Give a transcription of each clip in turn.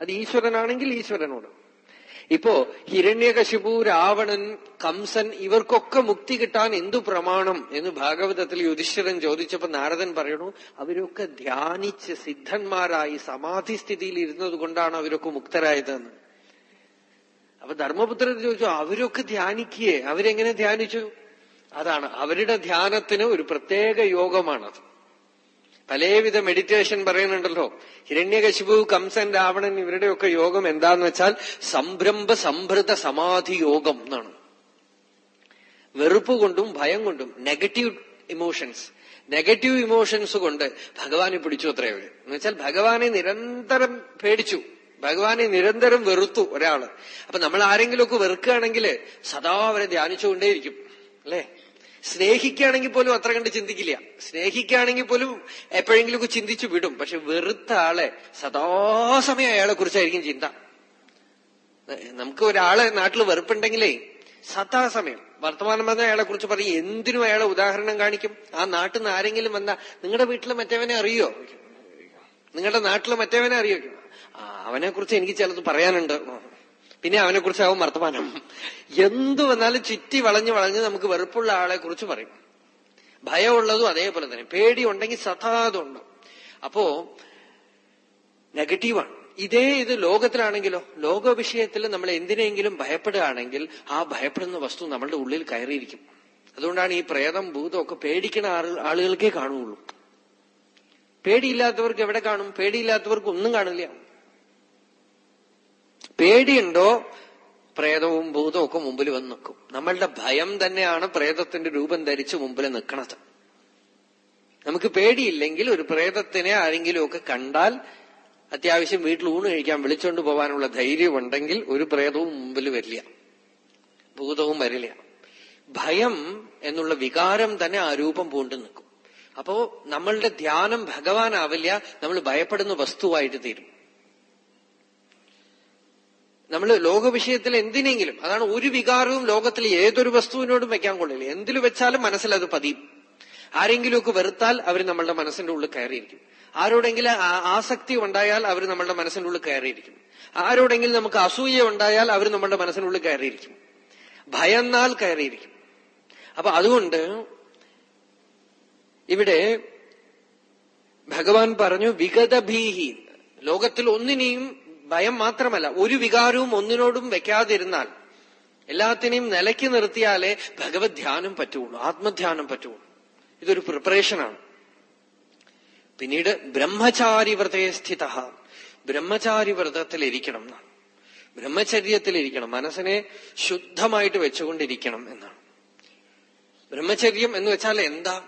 അത് ഈശ്വരനാണെങ്കിൽ ഈശ്വരനോട്. ഇപ്പോ ഹിരണ്യകശിപു രാവണൻ കംസൻ ഇവർക്കൊക്കെ മുക്തി കിട്ടാൻ എന്തു പ്രമാണം എന്ന് ഭാഗവതത്തിൽ യുധിഷ്ഠിരൻ ചോദിച്ചപ്പോ നാരദൻ പറയണു അവരൊക്കെ ധ്യാനിച്ച് സിദ്ധന്മാരായി സമാധി സ്ഥിതിയിൽ ഇരുന്നത് കൊണ്ടാണ് അവരൊക്കെ മുക്തരായതെന്ന്. അപ്പൊ ധർമ്മപുത്രൻ ചോദിച്ചു അവരൊക്കെ ധ്യാനിക്കുകയെ അവരെങ്ങനെ ധ്യാനിച്ചു? അതാണ് അവരുടെ ധ്യാനത്തിന് ഒരു പ്രത്യേക യോഗമാണത്. പലവിധ മെഡിറ്റേഷൻ പറയുന്നുണ്ടല്ലോ. ഹിരണ്യകശിപു കംസൻ രാവണൻ ഇവരുടെയൊക്കെ യോഗം എന്താന്ന് വെച്ചാൽ സംരംഭ സംഭൃത സമാധി യോഗം എന്നാണ്. വെറുപ്പ് കൊണ്ടും ഭയം കൊണ്ടും നെഗറ്റീവ് ഇമോഷൻസ് നെഗറ്റീവ് ഇമോഷൻസ് കൊണ്ട് ഭഗവാനെ പിടിച്ചു അത്രേ അവർ എന്നുവെച്ചാൽ ഭഗവാനെ നിരന്തരം പേടിച്ചു. ഭഗവാനെ നിരന്തരം വെറുത്തു ഒരാൾ. അപ്പൊ നമ്മൾ ആരെങ്കിലുമൊക്കെ വെറുക്കുകയാണെങ്കിൽ സദാ അവരെ ധ്യാനിച്ചുകൊണ്ടേയിരിക്കും. അല്ലേ? സ്നേഹിക്കുകയാണെങ്കിൽ പോലും അത്ര കണ്ട് ചിന്തിക്കില്ല. സ്നേഹിക്കുകയാണെങ്കിൽ പോലും എപ്പോഴെങ്കിലുമൊക്കെ ചിന്തിച്ചു വിടും. പക്ഷെ വെറുത്ത ആളെ സദാസമയം അയാളെ കുറിച്ചായിരിക്കും ചിന്ത. നമുക്ക് ഒരാളെ നാട്ടിൽ വെറുപ്പുണ്ടെങ്കിലേ സദാസമയം വർത്തമാനം വന്ന അയാളെ കുറിച്ച് പറയും. എന്തിനും അയാളെ ഉദാഹരണം കാണിക്കും. ആ നാട്ടിൽ നിന്ന് ആരെങ്കിലും വന്ന നിങ്ങളുടെ വീട്ടിലെ മറ്റവനെ അറിയോ? നിങ്ങളുടെ നാട്ടിലെ മറ്റവനെ അറിയോ? അവനെ കുറിച്ച് എനിക്ക് ചിലത് പറയാനുണ്ട്. പിന്നെ അവനെ കുറിച്ചാവും വർത്തമാനം. എന്തു വന്നാലും ചുറ്റി വളഞ്ഞു വളഞ്ഞ് നമുക്ക് വെറുപ്പുള്ള ആളെ കുറിച്ച് പറയും. ഭയമുള്ളതും അതേപോലെ തന്നെ. പേടി ഉണ്ടെങ്കിൽ സദാതുണ്ട് അപ്പോ നെഗറ്റീവാണ്. ഇതേ ഇത് ലോകത്തിലാണെങ്കിലോ ലോക വിഷയത്തിൽ നമ്മൾ എന്തിനെങ്കിലും ഭയപ്പെടുകയാണെങ്കിൽ ആ ഭയപ്പെടുന്ന വസ്തു നമ്മളുടെ ഉള്ളിൽ കയറിയിരിക്കും. അതുകൊണ്ടാണ് ഈ പ്രേതം ഭൂതം ഒക്കെ പേടിക്കുന്ന ആളുകൾക്കേ കാണുകയുള്ളൂ. പേടിയില്ലാത്തവർക്ക് എവിടെ കാണും? പേടിയില്ലാത്തവർക്ക് ഒന്നും കാണില്ല. പേടിയുണ്ടോ? പ്രേതവും ഭൂതവും ഒക്കെ മുമ്പിൽ വന്ന് നിൽക്കും. നമ്മളുടെ ഭയം തന്നെയാണ് പ്രേതത്തിന്റെ രൂപം ധരിച്ച് മുമ്പിൽ നിൽക്കണത്. നമുക്ക് പേടിയില്ലെങ്കിൽ ഒരു പ്രേതത്തിനെ ആരെങ്കിലും ഒക്കെ കണ്ടാൽ അത്യാവശ്യം വീട്ടിൽ ഊണ് കഴിക്കാൻ വിളിച്ചോണ്ട് പോകാനുള്ള ധൈര്യം ഉണ്ടെങ്കിൽ ഒരു പ്രേതവും മുമ്പിൽ വരില്ല. ഭൂതവും വരില്ല. ഭയം എന്നുള്ള വികാരം തന്നെ ആ രൂപം പൂണ്ടു നിൽക്കും. അപ്പോ നമ്മളുടെ ധ്യാനം ഭഗവാനാവില്ല. നമ്മൾ ഭയപ്പെടുന്ന വസ്തുവായിട്ട് തീരും. നമ്മൾ ലോകവിഷയത്തിൽ എന്തിനെങ്കിലും അതാണ് ഒരു വികാരവും ലോകത്തിൽ ഏതൊരു വസ്തുവിനോടും വെക്കാൻ കൊള്ളില്ല. എന്തിൽ വെച്ചാലും മനസ്സിലത് പതിയും. ആരെങ്കിലുമൊക്കെ വെറുത്താൽ അവർ നമ്മളുടെ മനസ്സിന്റെ ഉള്ളിൽ കയറിയിരിക്കും. ആരോടെങ്കിലും ആസക്തി ഉണ്ടായാൽ അവർ നമ്മളുടെ മനസ്സിന്റെ ഉള്ളിൽ കയറിയിരിക്കും. ആരോടെങ്കിലും നമുക്ക് അസൂയ ഉണ്ടായാൽ അവർ നമ്മളുടെ മനസ്സിനുള്ളിൽ കയറിയിരിക്കും. ഭയന്നാൽ കയറിയിരിക്കും. അപ്പൊ അതുകൊണ്ട് ഇവിടെ ഭഗവാൻ പറഞ്ഞു വിഗതഭീഹി. ലോകത്തിൽ ഒന്നിനെയും ഭയം മാത്രമല്ല ഒരു വികാരവും ഒന്നിനോടും വെക്കാതിരുന്നാൽ എല്ലാത്തിനെയും നിലയ്ക്ക് നിർത്തിയാലേ ഭഗവത് ധ്യാനം പറ്റുള്ളൂ ആത്മധ്യാനം പറ്റുള്ളൂ ഇതൊരു പ്രിപ്പറേഷനാണ് പിന്നീട് ബ്രഹ്മചാരി വ്രതയെ സ്ഥിത. ബ്രഹ്മചാരി വ്രതത്തിലിരിക്കണം എന്നാണ്. ബ്രഹ്മചര്യത്തിലിരിക്കണം മനസ്സിനെ ശുദ്ധമായിട്ട് വെച്ചുകൊണ്ടിരിക്കണം എന്നാണ്. ബ്രഹ്മചര്യം എന്ന് വെച്ചാൽ എന്താ?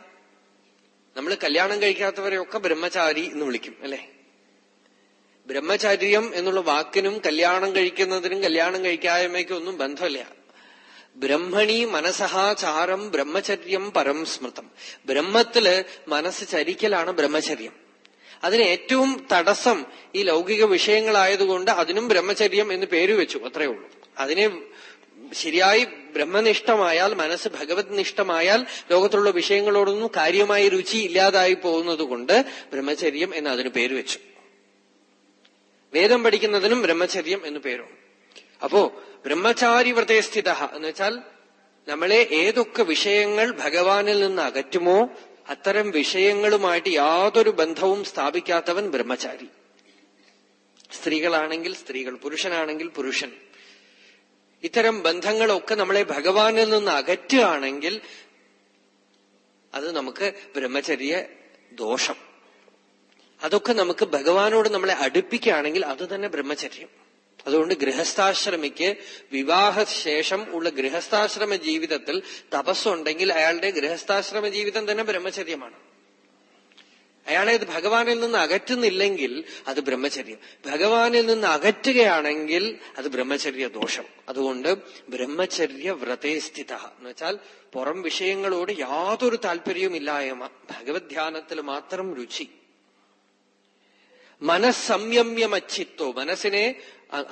നമ്മൾ കല്യാണം കഴിക്കാത്തവരെയൊക്കെ ബ്രഹ്മചാരി എന്ന് വിളിക്കും അല്ലെ? ബ്രഹ്മചര്യം എന്നുള്ള വാക്കിനും കല്യാണം കഴിക്കുന്നതിനും കല്യാണം കഴിക്കായ്മയ്ക്കും ഒന്നും ബന്ധമില്ല. ബ്രഹ്മണി മനസഹാചാരം ബ്രഹ്മചര്യം പരം സ്മൃതം. ബ്രഹ്മത്തിൽ മനസ്സ് ചരിക്കലാണ് ബ്രഹ്മചര്യം. അതിന് ഏറ്റവും തടസ്സം ഈ ലൗകിക വിഷയങ്ങളായതുകൊണ്ട് അതിനും ബ്രഹ്മചര്യം എന്ന് പേര് വെച്ചു അത്രയേ ഉള്ളൂ. അതിനെ ശരിയായി ബ്രഹ്മനിഷ്ഠമായാൽ മനസ്സ് ഭഗവത് നിഷ്ഠമായാൽ ലോകത്തുള്ള വിഷയങ്ങളോടൊന്നും കാര്യമായ രുചി ഇല്ലാതായി പോകുന്നത് കൊണ്ട് ബ്രഹ്മചര്യം എന്ന് അതിന് പേര് വെച്ചു. വേദം പഠിക്കുന്നതിനും ബ്രഹ്മചര്യം എന്ന് പേരും. അപ്പോ ബ്രഹ്മചാരി വ്രതേ സ്ഥിത എന്ന് വെച്ചാൽ നമ്മളെ ഏതൊക്കെ വിഷയങ്ങൾ ഭഗവാനിൽ നിന്ന് അകറ്റുമോ അത്തരം വിഷയങ്ങളുമായിട്ട് യാതൊരു ബന്ധവും സ്ഥാപിക്കാത്തവൻ ബ്രഹ്മചാരി. സ്ത്രീകളാണെങ്കിൽ സ്ത്രീകൾ പുരുഷനാണെങ്കിൽ പുരുഷൻ. ഇത്തരം ബന്ധങ്ങളൊക്കെ നമ്മളെ ഭഗവാനിൽ നിന്ന് അകറ്റുകയാണെങ്കിൽ അത് നമുക്ക് ബ്രഹ്മചര്യ ദോഷം. അതൊക്കെ നമുക്ക് ഭഗവാനോട് നമ്മളെ അടുപ്പിക്കുകയാണെങ്കിൽ അത് തന്നെ ബ്രഹ്മചര്യം. അതുകൊണ്ട് ഗൃഹസ്ഥാശ്രമിക്ക് വിവാഹശേഷം ഉള്ള ഗൃഹസ്ഥാശ്രമ ജീവിതത്തിൽ തപസ്സുണ്ടെങ്കിൽ അയാളുടെ ഗൃഹസ്ഥാശ്രമ ജീവിതം തന്നെ ബ്രഹ്മചര്യമാണ്. അയാളെ അത് ഭഗവാനിൽ നിന്ന് അകറ്റുന്നില്ലെങ്കിൽ അത് ബ്രഹ്മചര്യം. ഭഗവാനിൽ നിന്ന് അകറ്റുകയാണെങ്കിൽ അത് ബ്രഹ്മചര്യ ദോഷം. അതുകൊണ്ട് ബ്രഹ്മചര്യ വ്രതേ സ്ഥിത. എന്ന് വെച്ചാൽ പുറം വിഷയങ്ങളോട് യാതൊരു താല്പര്യവും ഇല്ലായ്മ ഭഗവത് ധ്യാനത്തിൽ മാത്രം രുചി. മനസ്സംയമ്യമച്ചിത്തോ മനസ്സിനെ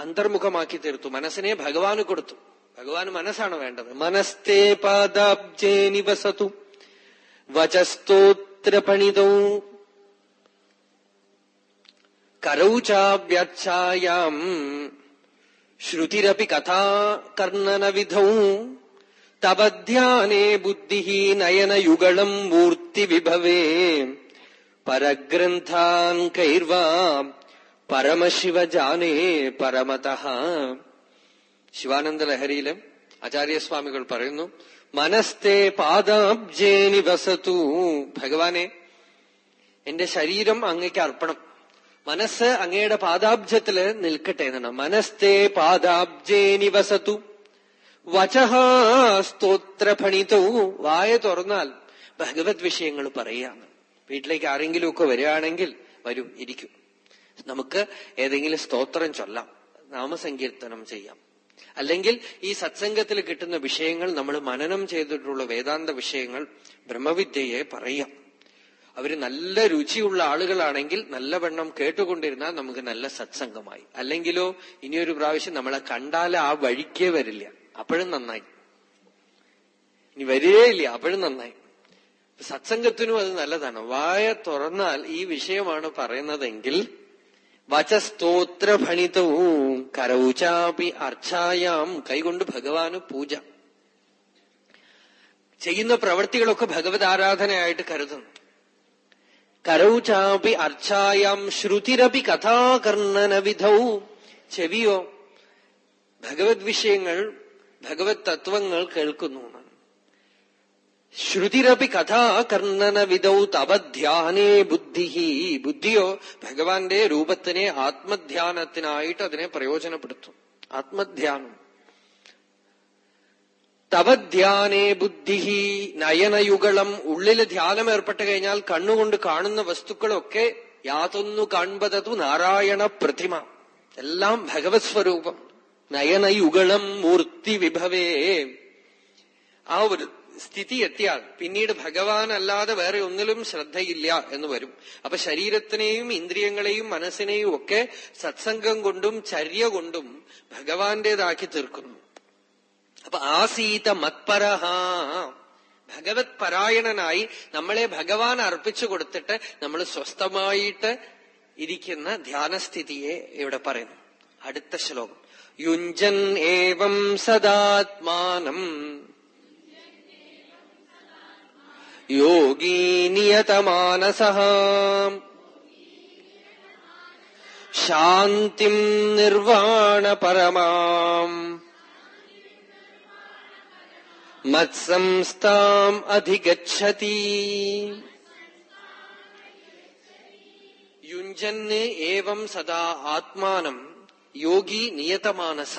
അന്തർമുഖമാക്കി തീർത്തു മനസ്സിനെ ഭഗവാന് കൊടുത്തു ഭഗവാന് മനസ്സാണ് വേണ്ടത്. മനസ്തേ പാദാബ്ജേ നിവസതു വചസ്തോത്ര പണിതോ കരൗചാവ്യാച്ഛായാം ശ്രുതിരപി കഥാകർണനവിധൗ തവ ധ്യാനേ ബുദ്ധി നയനയുഗളം മൂർത്തിവിഭവേ പരഗ്രന്ഥാൻ കൈർവാ പരമശിവജാനേ പരമത. ശിവാനന്ദ ലഹരിയിലെ ആചാര്യസ്വാമികൾ പറയുന്നു മനസ്തേ പാദാബ്ജേ നിവസത്തു ഭഗവാനെ എന്റെ ശരീരം അങ്ങയ്ക്ക് അർപ്പണം. മനസ്സ് അങ്ങയുടെ പാദാബ്ജത്തിൽ നിൽക്കട്ടെ എന്നാണ്. മനസ്തേ പാദാബ്ജേ നിവസത്തു വചഹ സ്തോത്രഫണിതവും വായ തുറന്നാൽ ഭഗവത് വിഷയങ്ങൾ പറയാന്ന് വീട്ടിലേക്ക് ആരെങ്കിലുമൊക്കെ വരികയാണെങ്കിൽ വരും ഇരിക്കും. നമുക്ക് ഏതെങ്കിലും സ്തോത്രം ചൊല്ലാം നാമസങ്കീർത്തനം ചെയ്യാം. അല്ലെങ്കിൽ ഈ സത്സംഗത്തിൽ കിട്ടുന്ന വിഷയങ്ങൾ നമ്മൾ മനനം ചെയ്തിട്ടുള്ള വേദാന്ത വിഷയങ്ങൾ ബ്രഹ്മവിദ്യയെ പറയാം. അവർ നല്ല രുചിയുള്ള ആളുകളാണെങ്കിൽ നല്ലവണ്ണം കേട്ടുകൊണ്ടിരുന്നാൽ നമുക്ക് നല്ല സത്സംഗമായി. അല്ലെങ്കിലോ ഇനിയൊരു പ്രാവശ്യം നമ്മളെ കണ്ടാൽ ആ വഴിക്കേ വരില്ല. അപ്പോഴും നന്നായി. ഇനി വരികയില്ല അപ്പോഴും നന്നായി. സത്സംഗത്തിനും അത് നല്ലതാണ്. വായ തുറന്നാൽ ഈ വിഷയമാണ് പറയുന്നതെങ്കിൽ വചസ്തോത്രഫണിതവും കരൗചാപി അർച്ചായാം കൈകൊണ്ട് ഭഗവാന് പൂജ. ചെയ്യുന്ന പ്രവൃത്തികളൊക്കെ ഭഗവത് ആരാധനയായിട്ട് കരുതുന്നു. കരൗചാപി അർച്ചായാം ശ്രുതിരപി കഥാകർണനവിധൗ. ചെവിയോ? ഭഗവത് വിഷയങ്ങൾ ഭഗവത് തത്വങ്ങൾ കേൾക്കുന്നു ശ്രുതിരപി കഥാ കഥാകർണനവിധൗ തവധ്യാനേ ബുദ്ധി ബുദ്ധിയോ ഭഗവാന്റെ രൂപത്തിനെ ആത്മധ്യാനത്തിനായിട്ട് അതിനെ പ്രയോജനപ്പെടുത്തും ആത്മധ്യാനം തവധ്യാനേ ബുദ്ധി നയനയുഗളം ഉള്ളിൽ ധ്യാനം ഏർപ്പെട്ട് കഴിഞ്ഞാൽ കണ്ണുകൊണ്ട് കാണുന്ന വസ്തുക്കളൊക്കെ യാതൊന്നു കാൺപതതു നാരായണ പ്രതിമ എല്ലാം ഭഗവത് സ്വരൂപം നയനയുഗളം മൂർത്തി വിഭവേ ആ ഒരു സ്ഥിതി എത്തിയാൽ പിന്നീട് ഭഗവാൻ അല്ലാതെ വേറെ ഒന്നിലും ശ്രദ്ധയില്ല എന്ന് വരും. അപ്പൊ ശരീരത്തിനെയും ഇന്ദ്രിയങ്ങളെയും മനസ്സിനെയും ഒക്കെ സത്സംഗം കൊണ്ടും ചര്യ കൊണ്ടും ഭഗവാന്റേതാക്കി തീർക്കുന്നു. അപ്പൊ ആസീത മത്പരഹ. ഭഗവത് പരായണനായി നമ്മളെ ഭഗവാൻ അർപ്പിച്ചു കൊടുത്തിട്ട് നമ്മൾ സ്വസ്ഥമായിട്ട് ഇരിക്കുന്ന ധ്യാനസ്ഥിതിയെ ഇവിടെ പറയുന്നു. അടുത്ത ശ്ലോകം. യുഞ്ചൻ ഏവം സദാത്മാനം. യോഗീ നിയതമാനസ ശാന്തിം നിർവാണ പരമാം മത്സംസ്ഥാം അധിഗച്ഛതി യുഞ്ചന് ഏവം സദാ ആത്മാനം യോഗി നിയതമാനസ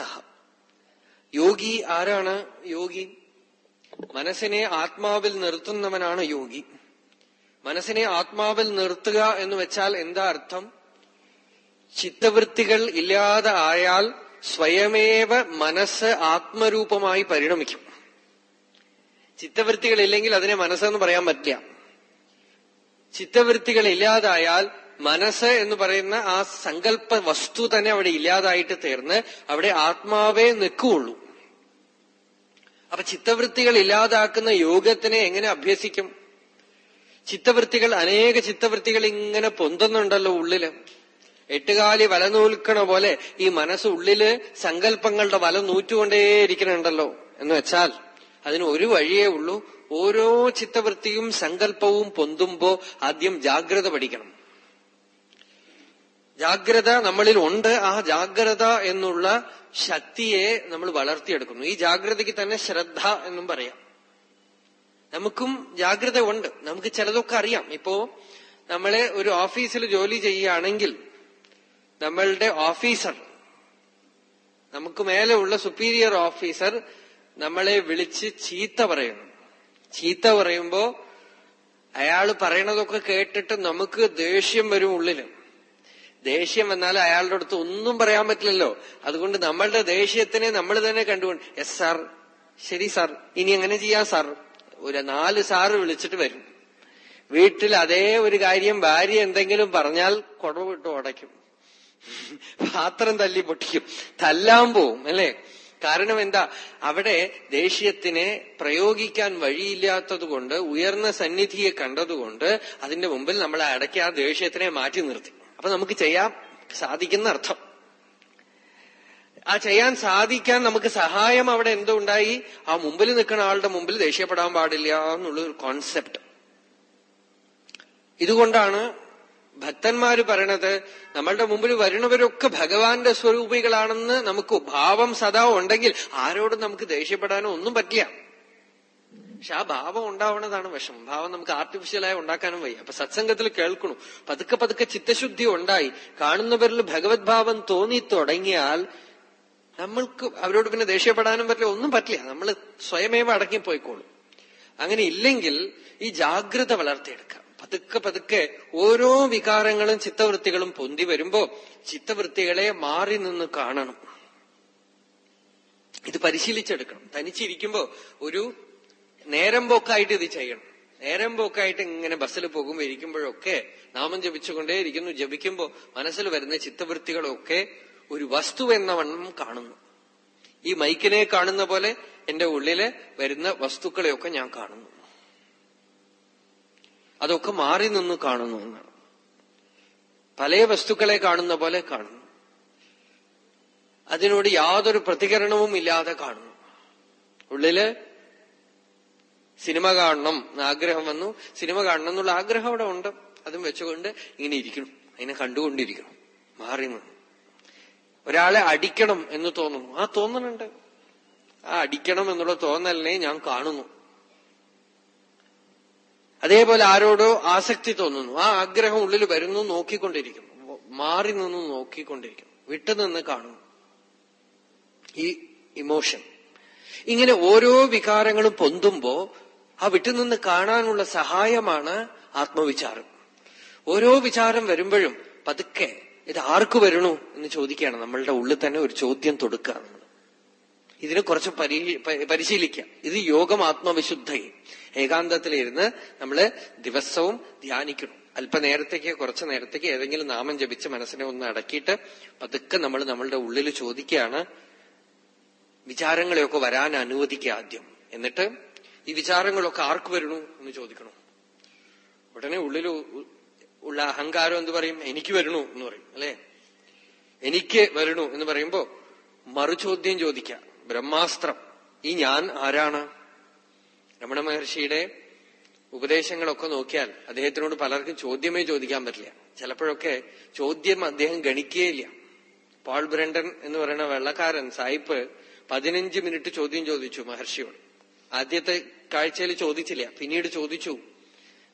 യോഗി ആരാണ് യോഗി മനസ്സിനെ ആത്മാവിൽ നിർത്തുന്നവനാണ് യോഗി. മനസ്സിനെ ആത്മാവിൽ നിർത്തുക എന്ന് വെച്ചാൽ എന്താ അർത്ഥം? ചിത്തവൃത്തികൾ ഇല്ലാതെ ആയാൽ സ്വയമേവ മനസ്സ് ആത്മരൂപമായി പരിണമിക്കും. ചിത്തവൃത്തികൾ ഇല്ലെങ്കിൽ അതിനെ മനസ്സെന്ന് പറയാൻ പറ്റില്ല. ചിത്തവൃത്തികൾ ഇല്ലാതായാൽ മനസ്സ് എന്ന് പറയുന്ന ആ സങ്കല്പ വസ്തു തന്നെ അവിടെ ഇല്ലാതായിട്ട് തീർന്ന് അവിടെ ആത്മാവേ നിൽക്കുകയുള്ളൂ. അപ്പൊ ചിത്തവൃത്തികൾ ഇല്ലാതാക്കുന്ന യോഗത്തിനെ എങ്ങനെ അഭ്യസിക്കും? ചിത്തവൃത്തികൾ അനേക ചിത്തവൃത്തികൾ ഇങ്ങനെ പൊന്തുന്നുണ്ടല്ലോ ഉള്ളിൽ. എട്ടുകാലി വല നൂൽക്കണ പോലെ ഈ മനസ്സ് ഉള്ളിൽ സങ്കല്പങ്ങളുടെ വല നൂറ്റുകൊണ്ടേയിരിക്കണുണ്ടല്ലോ എന്ന് വെച്ചാൽ അതിന് ഒരു വഴിയേ ഉള്ളൂ. ഓരോ ചിത്തവൃത്തിയും സങ്കല്പവും പൊന്തുമ്പോ ആദ്യം ജാഗ്രത പഠിക്കണം. ജാഗ്രത നമ്മളിൽ ഉണ്ട്. ആ ജാഗ്രത എന്നുള്ള ശക്തിയെ നമ്മൾ വളർത്തിയെടുക്കുന്നു. ഈ ജാഗ്രതയ്ക്ക് തന്നെ ശ്രദ്ധ എന്നും പറയാം. നമുക്കും ജാഗ്രത ഉണ്ട്. നമുക്ക് ചിലതൊക്കെ അറിയാം. ഇപ്പോ നമ്മളെ ഒരു ഓഫീസിൽ ജോലി ചെയ്യുകയാണെങ്കിൽ നമ്മളുടെ ഓഫീസർ നമുക്ക് മേലെ ഉള്ള സുപ്പീരിയർ ഓഫീസർ നമ്മളെ വിളിച്ച് ചീത്ത പറയുന്നു. ചീത്ത പറയുമ്പോ അയാൾ പറയണതൊക്കെ കേട്ടിട്ട് നമുക്ക് ദേഷ്യം വരും ഉള്ളിൽ. ദേഷ്യം വന്നാൽ അയാളുടെ അടുത്ത് ഒന്നും പറയാൻ പറ്റില്ലല്ലോ. അതുകൊണ്ട് നമ്മളുടെ ദേഷ്യത്തിനെ നമ്മൾ തന്നെ കണ്ടുകൊണ്ട് എസ് സാർ ശരി സാർ ഇനി എങ്ങനെ ചെയ്യാം സാർ ഒരു നാല് സാറ് വിളിച്ചിട്ട് വരും. വീട്ടിൽ അതേ ഒരു കാര്യം ഭാര്യ എന്തെങ്കിലും പറഞ്ഞാൽ കുടവിട്ട് ഉടയ്ക്കും. പാത്രം തല്ലി പൊട്ടിക്കും. തല്ലാൻ പോവും അല്ലേ? കാരണം എന്താ? അവിടെ ദേഷ്യത്തിനെ പ്രയോഗിക്കാൻ വഴിയില്ലാത്തതുകൊണ്ട് ഉയർന്ന സന്നിധിയെ കണ്ടതുകൊണ്ട് അതിന്റെ മുമ്പിൽ നമ്മളെ അടയ്ക്ക് ആ ദേഷ്യത്തിനെ മാറ്റി നിർത്തി. അപ്പൊ നമുക്ക് ചെയ്യാൻ സാധിക്കുന്ന അർത്ഥം. ആ ചെയ്യാൻ സാധിക്കാൻ നമുക്ക് സഹായം അവിടെ എന്തോ ഉണ്ടായി? ആ മുമ്പിൽ നിൽക്കുന്ന ആളുടെ മുമ്പിൽ ദേഷ്യപ്പെടാൻ പാടില്ല എന്നുള്ള ഒരു കോൺസെപ്റ്റ് ഇതുകൊണ്ടാണ് ഭക്തന്മാര് പറയണത് നമ്മളുടെ മുമ്പിൽ വരുന്നവരൊക്കെ ഭഗവാന്റെ സ്വരൂപികളാണെന്ന് നമുക്ക് ഭാവം സദാ ഉണ്ടെങ്കിൽ ആരോടും നമുക്ക് ദേഷ്യപ്പെടാനോ ഒന്നും പറ്റില്ല. പക്ഷെ ആ ഭാവം ഉണ്ടാവണതാണ് വിഷമം. ഭാവം നമുക്ക് ആർട്ടിഫിഷ്യലായി ഉണ്ടാക്കാനും വയ്യ. അപ്പൊ സത്സംഗത്തിൽ കേൾക്കണു. പതുക്കെ പതുക്കെ ചിത്തശുദ്ധി ഉണ്ടായി. കാണുന്നവരിൽ ഭഗവത് ഭാവം തോന്നി തുടങ്ങിയാൽ നമ്മൾക്ക് അവരോട് പിന്നെ ദേഷ്യപ്പെടാനും പറ്റില്ല ഒന്നും പറ്റില്ല. നമ്മൾ സ്വയമേവ അടങ്ങിപ്പോയിക്കോളും. അങ്ങനെ ഇല്ലെങ്കിൽ ഈ ജാഗ്രത വളർത്തിയെടുക്കാം. പതുക്കെ പതുക്കെ ഓരോ വികാരങ്ങളും ചിത്തവൃത്തികളും പൊന്തി വരുമ്പോ ചിത്തവൃത്തികളെ മാറി നിന്ന് കാണണം. ഇത് പരിശീലിച്ചെടുക്കണം. തനിച്ചിരിക്കുമ്പോ ഒരു നേരം പോക്കായിട്ട് ഇത് ചെയ്യണം. നേരം പോക്കായിട്ട് ഇങ്ങനെ ബസ്സിൽ പോകുമ്പോൾ ഇരിക്കുമ്പോഴൊക്കെ നാമം ജപിച്ചുകൊണ്ടേ ഇരിക്കുന്നു ജപിക്കുമ്പോൾ മനസ്സിൽ വരുന്ന ചിത്തവൃത്തികളൊക്കെ ഒരു വസ്തു എന്ന വണ്ണം കാണുന്നു. ഈ മൈക്കിനെ കാണുന്ന പോലെ എന്റെ ഉള്ളിൽ വരുന്ന വസ്തുക്കളെയൊക്കെ ഞാൻ കാണുന്നു. അതൊക്കെ മാറി നിന്ന് കാണുന്നു എന്നാണ്. പല വസ്തുക്കളെ കാണുന്ന പോലെ കാണുന്നു. അതിനോട് യാതൊരു പ്രതികരണവും ഇല്ലാതെ കാണുന്നു. ഉള്ളിൽ സിനിമ കാണണം ആഗ്രഹം വന്നു. സിനിമ കാണണം എന്നുള്ള ആഗ്രഹം അവിടെ ഉണ്ട്. അതും വെച്ചുകൊണ്ട് ഇങ്ങനെ ഇരിക്കണം അതിനെ കണ്ടുകൊണ്ടിരിക്കണം മാറി ഒരാളെ അടിക്കണം എന്ന് തോന്നുന്നു. ആ തോന്നുന്നുണ്ട് ആ അടിക്കണം എന്നുള്ള തോന്നലിനെ ഞാൻ കാണുന്നു. അതേപോലെ ആരോടോ ആസക്തി തോന്നുന്നു. ആ ആഗ്രഹം ഉള്ളിൽ വരുന്നു നോക്കിക്കൊണ്ടിരിക്കുന്നു മാറി നിന്ന് നോക്കിക്കൊണ്ടിരിക്കുന്നു വിട്ടുനിന്ന് കാണുന്നു ഈ ഇമോഷൻ. ഇങ്ങനെ ഓരോ വികാരങ്ങളും പൊന്തുമ്പോ ആ വിട്ടുനിന്ന് കാണാനുള്ള സഹായമാണ് ആത്മവിചാരം. ഓരോ വിചാരം വരുമ്പോഴും പതുക്കെ ഇത് ആർക്ക് വരണു എന്ന് ചോദിക്കുകയാണ്. നമ്മളുടെ ഉള്ളിൽ തന്നെ ഒരു ചോദ്യം തൊടുക്കുക ഇതിനെ കുറച്ച് പരിശീലിക്കാം ഇത് യോഗം ആത്മവിശുദ്ധയും. ഏകാന്തത്തിലിരുന്ന് നമ്മൾ ദിവസവും ധ്യാനിക്കണം. അല്പനേരത്തേക്ക് കുറച്ചു നേരത്തേക്ക് ഏതെങ്കിലും നാമം ജപിച്ച് മനസ്സിനെ ഒന്ന് അടക്കിയിട്ട് പതുക്കെ നമ്മൾ നമ്മളുടെ ഉള്ളിൽ ചോദിക്കുകയാണ് വിചാരങ്ങളെയൊക്കെ വരാൻ അനുവദിക്കുക ആദ്യം. എന്നിട്ട് ഈ വിചാരങ്ങളൊക്കെ ആർക്ക് വരണു എന്ന് ചോദിക്കണം. ഉടനെ ഉള്ളിൽ ഉള്ള അഹങ്കാരം എന്ത് പറയും? എനിക്ക് വരണു എന്ന് പറയും അല്ലെ? എനിക്ക് വരണു എന്ന് പറയുമ്പോ മറുചോദ്യം ചോദിക്ക. ബ്രഹ്മാസ്ത്രം. ഈ ഞാൻ ആരാണ്? രമണ മഹർഷിയുടെ ഉപദേശങ്ങളൊക്കെ നോക്കിയാൽ അദ്ദേഹത്തിനോട് പലർക്കും ചോദ്യമേ ചോദിക്കാൻ പറ്റില്ല. ചിലപ്പോഴൊക്കെ ചോദ്യം അദ്ദേഹം ഗണിക്കുകയില്ല പോൾ ബ്രണ്ടൻ എന്ന് പറയുന്ന വെള്ളക്കാരൻ സായിപ്പ് പതിനഞ്ച് മിനിറ്റ് ചോദ്യം ചോദിച്ചു മഹർഷിയോട്. ആദ്യത്തെ കാഴ്ചയിൽ ചോദിച്ചില്ല. പിന്നീട് ചോദിച്ചു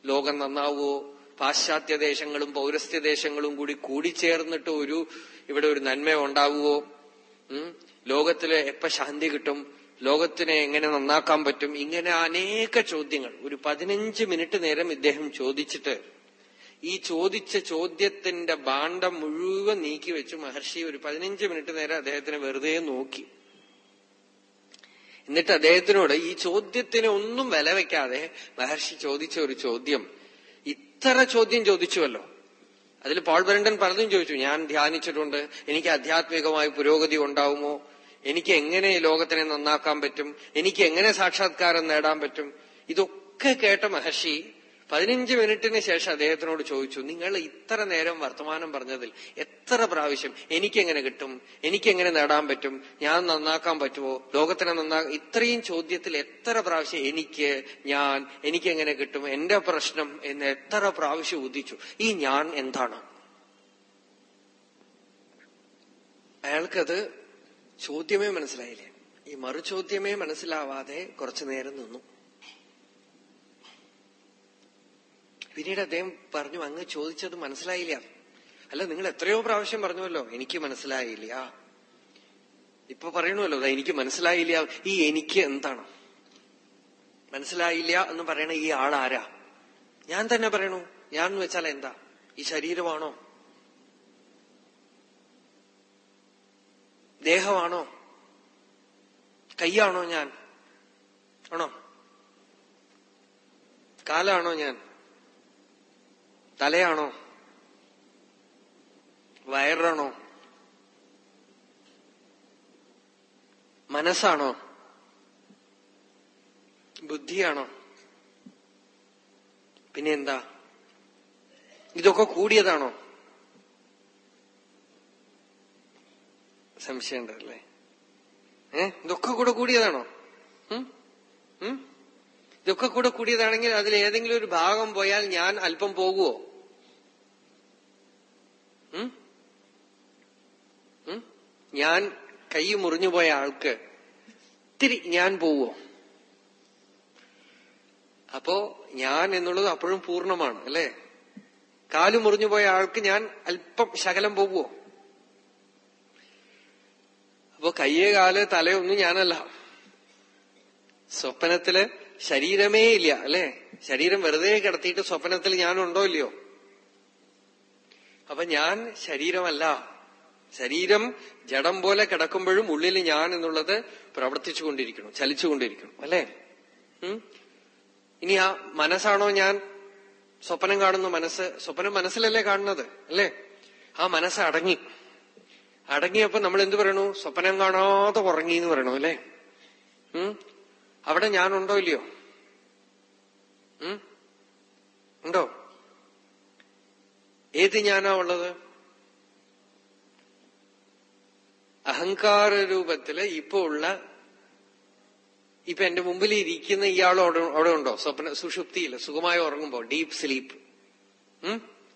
ലോകം നന്നാവുമോ പാശ്ചാത്യ ദേശങ്ങളും പൗരസ്ത്യ ദേശങ്ങളും കൂടി കൂടിച്ചേർന്നിട്ട് ഒരു ഇവിടെ ഒരു നന്മ ഉണ്ടാവുമോ ലോകത്തിൽ എപ്പ ശാന്തി കിട്ടും? ലോകത്തിനെ എങ്ങനെ നന്നാക്കാൻ പറ്റും? ഇങ്ങനെ അനേക ചോദ്യങ്ങൾ. ഒരു പതിനഞ്ച് മിനിറ്റ് നേരം ഇദ്ദേഹം ചോദിച്ചിട്ട് ഈ ചോദിച്ച ചോദ്യത്തിന്റെ ബാണ്ഡം മുഴുവൻ നീക്കി വെച്ചു മഹർഷി. ഒരു പതിനഞ്ച് മിനിറ്റ് നേരം അദ്ദേഹത്തിനെ വെറുതെ നോക്കി. എന്നിട്ട് അദ്ദേഹത്തിനോട് ഈ ചോദ്യത്തിന് ഒന്നും വില വെക്കാതെ മഹർഷി ചോദിച്ച ഒരു ചോദ്യം. ഇത്ര ചോദ്യം ചോദിച്ചുവല്ലോ. അതിൽ പോൾ ബ്രണ്ടൻ പലതും ചോദിച്ചു. ഞാൻ ധ്യാനിച്ചിട്ടുണ്ട്. എനിക്ക് ആധ്യാത്മികമായി പുരോഗതി ഉണ്ടാവുമോ? എനിക്ക് എങ്ങനെ ലോകത്തിനെ നന്നാക്കാൻ പറ്റും? എനിക്ക് എങ്ങനെ സാക്ഷാത്കാരം നേടാൻ പറ്റും? ഇതൊക്കെ കേട്ട മഹർഷി പതിനഞ്ച് മിനിറ്റിന് ശേഷം അദ്ദേഹത്തിനോട് ചോദിച്ചു നിങ്ങൾ ഇത്ര നേരം വർത്തമാനം പറഞ്ഞതിൽ എത്ര പ്രാവശ്യം എനിക്കെങ്ങനെ കിട്ടും? എനിക്കെങ്ങനെ നേടാൻ പറ്റും? ഞാൻ നന്നാക്കാൻ പറ്റുമോ? ലോകത്തിനെ നന്നാ ഇത്രയും ചോദ്യത്തിൽ എത്ര പ്രാവശ്യം എനിക്ക് ഞാൻ എനിക്കെങ്ങനെ കിട്ടും? എന്റെ പ്രശ്നം എന്ന് എത്ര പ്രാവശ്യം ഉദിച്ചു. ഈ ഞാൻ എന്താണ്? അയാൾക്കത് ചോദ്യമേ മനസ്സിലായില്ലേ? ഈ മറുചോദ്യമേ മനസ്സിലാവാതെ കുറച്ചു നേരം നിന്നു. പിന്നീട് അദ്ദേഹം പറഞ്ഞു അങ്ങ് ചോദിച്ചത് മനസ്സിലായില്ല. അല്ല നിങ്ങൾ എത്രയോ പ്രാവശ്യം പറഞ്ഞുവല്ലോ എനിക്ക് മനസ്സിലായില്ല. ഇപ്പൊ പറയണമല്ലോ എനിക്ക് മനസ്സിലായില്ല. ഈ എനിക്ക് എന്താണ്? മനസ്സിലായില്ല എന്ന് പറയണ ഈ ആളാരാ ഞാൻ തന്നെ പറയണു. ഞാൻ എന്ന് വെച്ചാൽ എന്താ? ഈ ശരീരമാണോ? ദേഹമാണോ? കൈയാണോ ഞാൻ? ആണോ? കാലാണോ ഞാൻ? തലയാണോ? വയറാണോ? മനസ്സാണോ? ബുദ്ധിയാണോ? പിന്നെ എന്താ? ഇതൊക്കെ കൂടിയതാണോ? സംശയമുണ്ടല്ലേ? ഏ? ഇതൊക്കെ കൂടെ കൂടിയതാണോ? ഉം? ഉം? ഇതൊക്കെ കൂടെ കൂടിയതാണെങ്കിൽ അതിൽ ഏതെങ്കിലും ഒരു ഭാഗം പോയാൽ ഞാൻ അല്പം പോകുവോ? ഞാൻ കൈ മുറിഞ്ഞു പോയ ആൾക്ക് ഇത്തിരി ഞാൻ പോവോ അപ്പോ ഞാൻ എന്നുള്ളത് അപ്പോഴും പൂർണമാണ് അല്ലെ? കാൽ മുറിഞ്ഞു പോയ ആൾക്ക് ഞാൻ അല്പം ശകലം പോവുമോ അപ്പോ കയ്യേ കാൽ തലയൊന്നും ഞാനല്ല. സ്വപ്നത്തിൽ ശരീരമേ ഇല്ല അല്ലെ? ശരീരം വെറുതെ കിടത്തിയിട്ട് സ്വപ്നത്തിൽ ഞാനുണ്ടോ ഇല്ലയോ? അപ്പൊ ഞാൻ ശരീരമല്ല. ശരീരം ജഡം പോലെ കിടക്കുമ്പോഴും ഉള്ളിൽ ഞാൻ എന്നുള്ളത് പ്രവർത്തിച്ചുകൊണ്ടിരിക്കണം ചലിച്ചുകൊണ്ടിരിക്കണം അല്ലെ? ഇനി ആ മനസ്സാണോ ഞാൻ? സ്വപ്നം കാണുന്ന മനസ്സ് സ്വപ്നം മനസ്സിലല്ലേ കാണുന്നത് അല്ലേ? ആ മനസ്സ് അടങ്ങി. അടങ്ങിയപ്പോ നമ്മൾ എന്തു പറയണു? സ്വപ്നം കാണാതെ ഉറങ്ങി എന്ന് പറയണു അല്ലേ? അവിടെ ഞാനുണ്ടോ ഇല്ലയോ? ഉണ്ടോ? ഏത് ഞാനാ ഉള്ളത്? അഹങ്കാര രൂപത്തിൽ ഇപ്പൊ ഉള്ള ഇപ്പൊ എന്റെ മുമ്പിൽ ഇരിക്കുന്ന ഇയാൾ അവിടെ ഉണ്ടോ? സ്വപ്ന സുഷുപ്തിയിൽ സുഖമായി ഉറങ്ങുമ്പോ ഡീപ് സ്ലീപ്പ്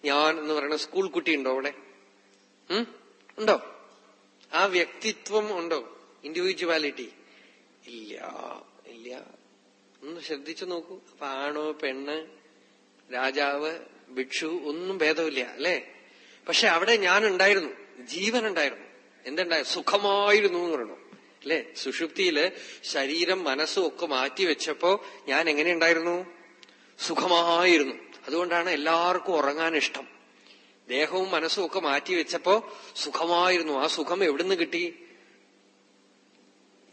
ഞാൻ എന്ന് പറയുന്ന സ്കൂൾ കുട്ടി ഉണ്ടോ അവിടെ? ഉണ്ടോ? ആ വ്യക്തിത്വം ഉണ്ടോ? ഇൻഡിവിജ്വാലിറ്റി ഇല്ല. ഇല്ല. ഒന്ന് ശ്രദ്ധിച്ചു നോക്കൂ. അപ്പൊ ആണോ പെണ്ണ് രാജാവ് ഭിക്ഷു ഒന്നും ഭേദമില്ല അല്ലേ? പക്ഷെ അവിടെ ഞാൻ ഉണ്ടായിരുന്നു ജീവൻ ഉണ്ടായിരുന്നു എന്തുണ്ടായ? സുഖമായിരുന്നു എന്ന് പറയണു അല്ലെ? സുഷുപ്തിയിൽ ശരീരം മനസ്സും ഒക്കെ മാറ്റി വെച്ചപ്പോ ഞാൻ എങ്ങനെ ഉണ്ടായിരുന്നു? സുഖമായിരുന്നു. അതുകൊണ്ടാണ് എല്ലാവർക്കും ഉറങ്ങാൻ ഇഷ്ടം. ദേഹവും മനസ്സും ഒക്കെ മാറ്റി വെച്ചപ്പോ സുഖമായിരുന്നു. ആ സുഖം എവിടുന്ന് കിട്ടി?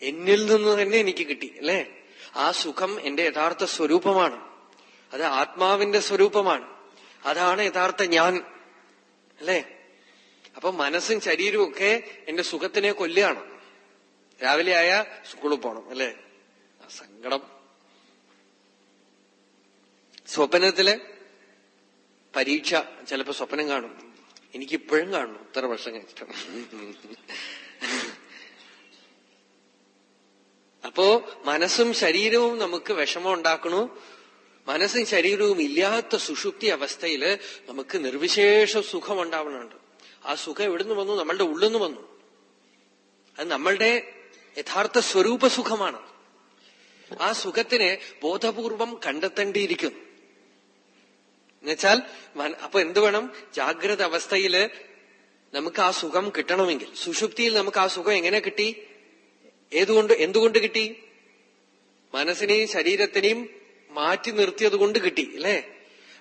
എന്നിൽ നിന്ന് തന്നെ എനിക്ക് കിട്ടി അല്ലെ? ആ സുഖം എന്റെ യഥാർത്ഥ സ്വരൂപമാണ്. അത് ആത്മാവിന്റെ സ്വരൂപമാണ്. അതാണ് യഥാർത്ഥ ഞാൻ. അല്ലേ? അപ്പൊ മനസ്സും ശരീരവും ഒക്കെ എന്റെ സുഖത്തിനെ കൊല്ലുകയാണ്. രാവിലെ ആയ സ്കൂളിൽ പോണം അല്ലേ? സങ്കടം. സ്വപ്നത്തിൽ പരീക്ഷ ചിലപ്പോ സ്വപ്നം കാണും. എനിക്കിപ്പോഴും കാണും. ഇത്ര വർഷം കഴിഞ്ഞിട്ട് അപ്പോ മനസ്സും ശരീരവും നമുക്ക് വിഷമം ഉണ്ടാക്കണു. മനസ്സും ശരീരവും ഇല്ലാത്ത സുഷുപ്തി അവസ്ഥയിൽ നമുക്ക് നിർവിശേഷ സുഖം ഉണ്ടാവണുണ്ട്. ആ സുഖം എവിടുന്ന് വന്നു? നമ്മളുടെ ഉള്ളിൽ നിന്ന് വന്നു. അത് നമ്മളുടെ യഥാർത്ഥ സ്വരൂപ സുഖമാണ്. ആ സുഖത്തിനെ ബോധപൂർവം കണ്ടെത്തേണ്ടിയിരിക്കുന്നു. എന്നുവെച്ചാൽ അപ്പൊ എന്ത് വേണം? ജാഗ്രത അവസ്ഥയിൽ നമുക്ക് ആ സുഖം കിട്ടണമെങ്കിൽ സുഷുപ്തിയിൽ നമുക്ക് ആ സുഖം എങ്ങനെ കിട്ടി? ഏതുകൊണ്ട് എന്തുകൊണ്ട് കിട്ടി? മനസ്സിനെയും ശരീരത്തിനെയും മാറ്റി നിർത്തിയത് കൊണ്ട് കിട്ടി അല്ലേ?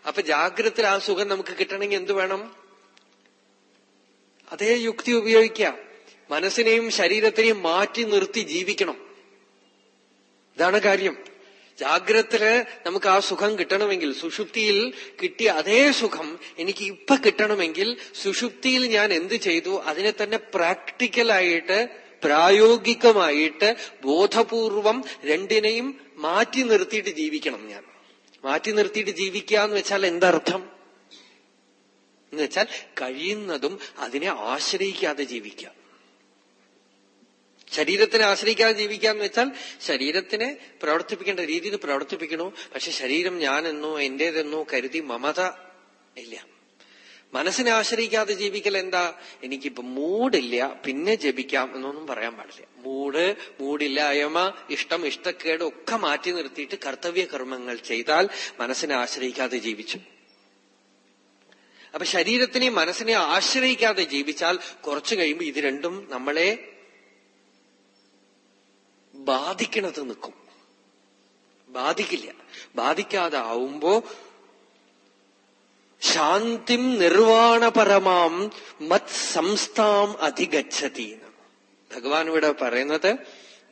അപ്പൊ ജാഗ്രത്തിൽ ആ സുഖം നമുക്ക് കിട്ടണമെങ്കിൽ എന്തു വേണം? അതേ യുക്തി ഉപയോഗിക്കാം മനസ്സിനെയും ശരീരത്തിനെയും മാറ്റി നിർത്തി ജീവിക്കണം. ഇതാണ് കാര്യം. ജാഗ്രത്തിൽ നമുക്ക് ആ സുഖം കിട്ടണമെങ്കിൽ സുഷുപ്തിയിൽ കിട്ടിയ അതേ സുഖം എനിക്ക് ഇപ്പൊ കിട്ടണമെങ്കിൽ സുഷുപ്തിയിൽ ഞാൻ എന്ത് ചെയ്തു? അതിനെ തന്നെ പ്രാക്ടിക്കലായിട്ട് പ്രായോഗികമായിട്ട് ബോധപൂർവം രണ്ടിനെയും മാറ്റി നിർത്തിയിട്ട് ജീവിക്കണം ഞാൻ. മാറ്റി നിർത്തിയിട്ട് ജീവിക്കുക എന്ന് വെച്ചാൽ എന്തർത്ഥം? എന്ന് വെച്ചാൽ കഴിയുന്നതും അതിനെ ആശ്രയിക്കാതെ ജീവിക്കുക. ശരീരത്തിനെ ആശ്രയിക്കാതെ ജീവിക്കുക ജീവിക്കാന്ന് വെച്ചാൽ ശരീരത്തിനെ പ്രവർത്തിപ്പിക്കേണ്ട രീതിയിൽ പ്രവർത്തിപ്പിക്കണോ? പക്ഷെ ശരീരം ഞാനെന്നോ എന്റേതെന്നോ കരുതി മമത ഇല്ല. മനസ്സിനെ ആശ്രയിക്കാതെ ജീവിക്കൽ എന്താ? എനിക്കിപ്പോ മൂടില്ല പിന്നെ ജപിക്കാം എന്നൊന്നും പറയാൻ പാടില്ല. മൂട് മൂടില്ലായ്മ ഇഷ്ടം ഇഷ്ടക്കേട് ഒക്കെ മാറ്റി നിർത്തിയിട്ട് കർത്തവ്യ കർമ്മങ്ങൾ ചെയ്താൽ മനസ്സിനെ ആശ്രയിക്കാതെ ജീവിച്ചു. അപ്പൊ ശരീരത്തിനെയും മനസ്സിനെ ആശ്രയിക്കാതെ ജീവിച്ചാൽ കുറച്ചു കഴിയുമ്പോൾ ഇത് രണ്ടും നമ്മളെ ബാധിക്കണത് നിൽക്കും. ബാധിക്കില്ല. ബാധിക്കാതെ ആവുമ്പോ ശാന്തിം നിർവാണപരമാം മത് സംസ്ഥാം അധിഗച്ഛതി. ഭഗവാൻ ഇവിടെ പറയുന്നത്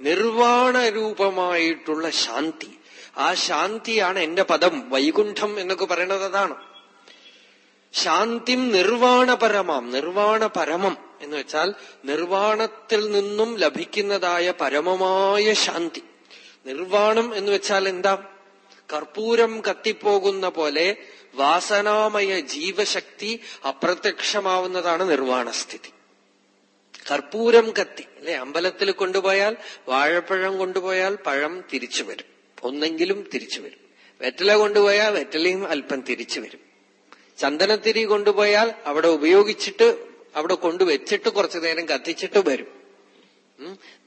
നിർവാണ രൂപമായിട്ടുള്ള ശാന്തി. ആ ശാന്തിയാണ് എന്റെ പദം വൈകുണ്ഠം എന്നൊക്കെ പറയുന്നത് അതാണ്. ശാന്തിം നിർവാണപരമാം നിർവാണ പരമം എന്ന് വെച്ചാൽ നിർവാണത്തിൽ നിന്നും ലഭിക്കുന്നതായ പരമമായ ശാന്തി. നിർവാണം എന്ന് വെച്ചാൽ എന്താ? കർപ്പൂരം കത്തിപ്പോകുന്ന പോലെ വാസനാമയ ജീവശക്തി അപ്രത്യക്ഷമാവുന്നതാണ് നിർവാണസ്ഥിതി കർപ്പൂരം കത്തി അല്ലെ? അമ്പലത്തിൽ കൊണ്ടുപോയാൽ വാഴപ്പഴം കൊണ്ടുപോയാൽ പഴം തിരിച്ചു വരും. ഒന്നെങ്കിലും തിരിച്ചു വരും. വെറ്റല കൊണ്ടുപോയാൽ വെറ്റലയും അല്പം തിരിച്ചു വരും. ചന്ദനത്തിരി കൊണ്ടുപോയാൽ അവിടെ ഉപയോഗിച്ചിട്ട് അവിടെ കൊണ്ടുവച്ചിട്ട് കുറച്ചു നേരം കത്തിച്ചിട്ട് വരും.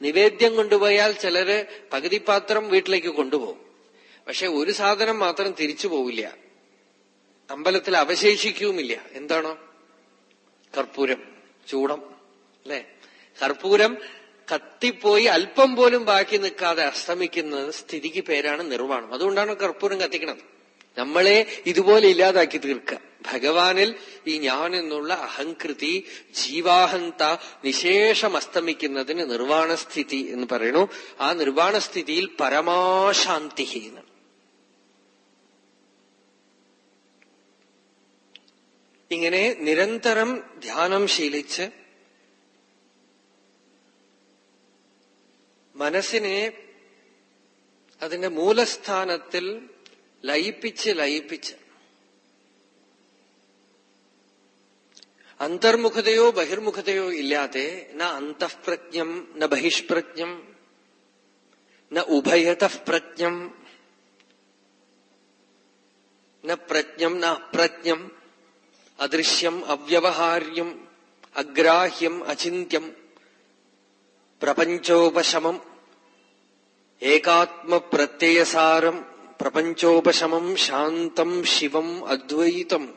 നിവേദ്യം കൊണ്ടുപോയാൽ ചിലര് പകുതി പാത്രം വീട്ടിലേക്ക് കൊണ്ടുപോകും. പക്ഷെ ഒരു സാധനം മാത്രം തിരിച്ചു പോവില്ല. അമ്പലത്തിൽ അവശേഷിക്കുമില്ല. എന്താണോ? കർപ്പൂരം ചൂടം അല്ലെ? കർപ്പൂരം കത്തിപ്പോയി അല്പം പോലും ബാക്കി നിൽക്കാതെ അസ്തമിക്കുന്ന സ്ഥിതിക്ക് പേരാണ് നിർവാണം. അതുകൊണ്ടാണ് കർപ്പൂരം കത്തിക്കണത്. നമ്മളെ ഇതുപോലെ ഇല്ലാതാക്കി തീർക്കുക. ഭഗവാനിൽ ഈ ഞാൻ എന്നുള്ള അഹങ്കൃതി ജീവാഹന്ത നിശേഷം അസ്തമിക്കുന്നതിന് നിർവാണസ്ഥിതി എന്ന് പറയുന്നു. ആ നിർവാണസ്ഥിതിയിൽ പരമാശാന്തി എന്ന് ഇങ്ങനെ നിരന്തരം ധ്യാനം ശീലിച്ച് മനസ്സിനെ അതിന്റെ മൂലസ്ഥാനത്തിൽ ലയിപ്പിച്ച് ലയിപ്പിച്ച് അന്തർമുഖതയോ ബഹിർമുഖതയോ ഇല്ലാതെ ന അന്തഃപ്രജ്ഞം ന ബഹിഷ്പ്രജ്ഞം ന ഉഭയതഃപ്രജ്ഞം ന പ്രജ്ഞം ന അപ്രജ്ഞം അദൃശ്യം അവ്യവഹാര്യം അഗ്രാഹ്യം അചിന്യം പ്രപഞ്ചോപശമം ഏകാത്മപ്രത്യയസാരം പ്രപഞ്ചോപശമം ശാന്തം ശിവം അദ്വൈതം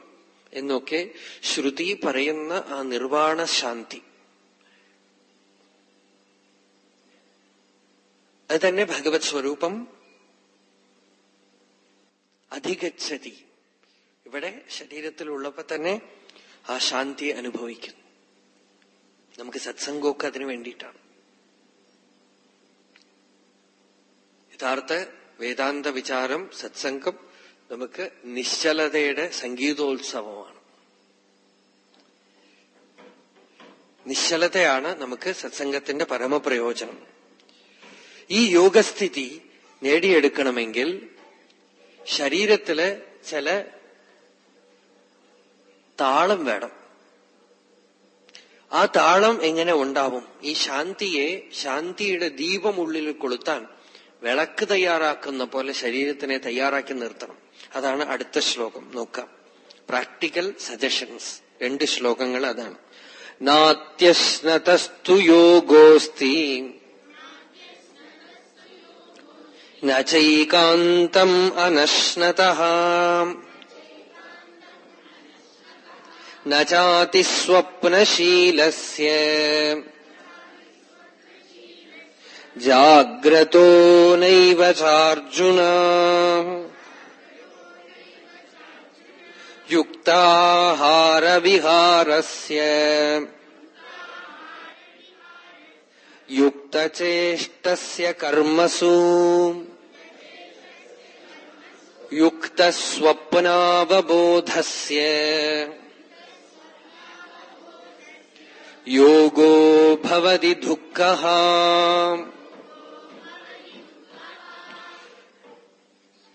എന്നൊക്കെ ശ്രുതി പറയുന്ന ആ നിർവാണ ശാന്തി. അത് തന്നെ ഭഗവത് സ്വരൂപം. അധികച്ചതി ഇവിടെ ശരീരത്തിലുള്ളപ്പോ തന്നെ ആ ശാന്തി അനുഭവിക്കുന്നു. നമുക്ക് സത്സംഗമൊക്കെ അതിനു വേണ്ടിയിട്ടാണ്. യഥാർത്ഥ വേദാന്ത വിചാരം സത്സംഗം നമുക്ക് നിശ്ചലതയുടെ സംഗീതോത്സവമാണ്. നിശ്ചലതയാണ് നമുക്ക് സത്സംഗത്തിന്റെ പരമപ്രയോജനം. ഈ യോഗസ്ഥിതി നേടിയെടുക്കണമെങ്കിൽ ശരീരത്തിൽ ചില താളം വേണം. ആ താളം എങ്ങനെ ഉണ്ടാവും? ഈ ശാന്തിയെ ശാന്തിയുടെ ദീപം ഉള്ളിൽ കൊളുത്താൻ വിളക്ക് തയ്യാറാക്കുന്ന പോലെ ശരീരത്തിനെ തയ്യാറാക്കി നിർത്തണം. അതാണ് അടുത്ത ശ്ലോകം. നോക്കാം. പ്രാക്ടിക്കൽ സജഷൻസ് രണ്ട് ശ്ലോകങ്ങൾ അതാണ്. നാത്യശ്നതസ്തു യോഗോസ്തി. നൈകാന്തം അനശ്നത न चाति स्वप्नशीलस्य। जाग्रतो नैव चार्जुन। युक्ताहारविहारस्य। युक्तचेष्टस्य कर्मसु। युक्तस्वप्नावबोधस्य। യോഗോ ഭവതി ദുഃഖഃ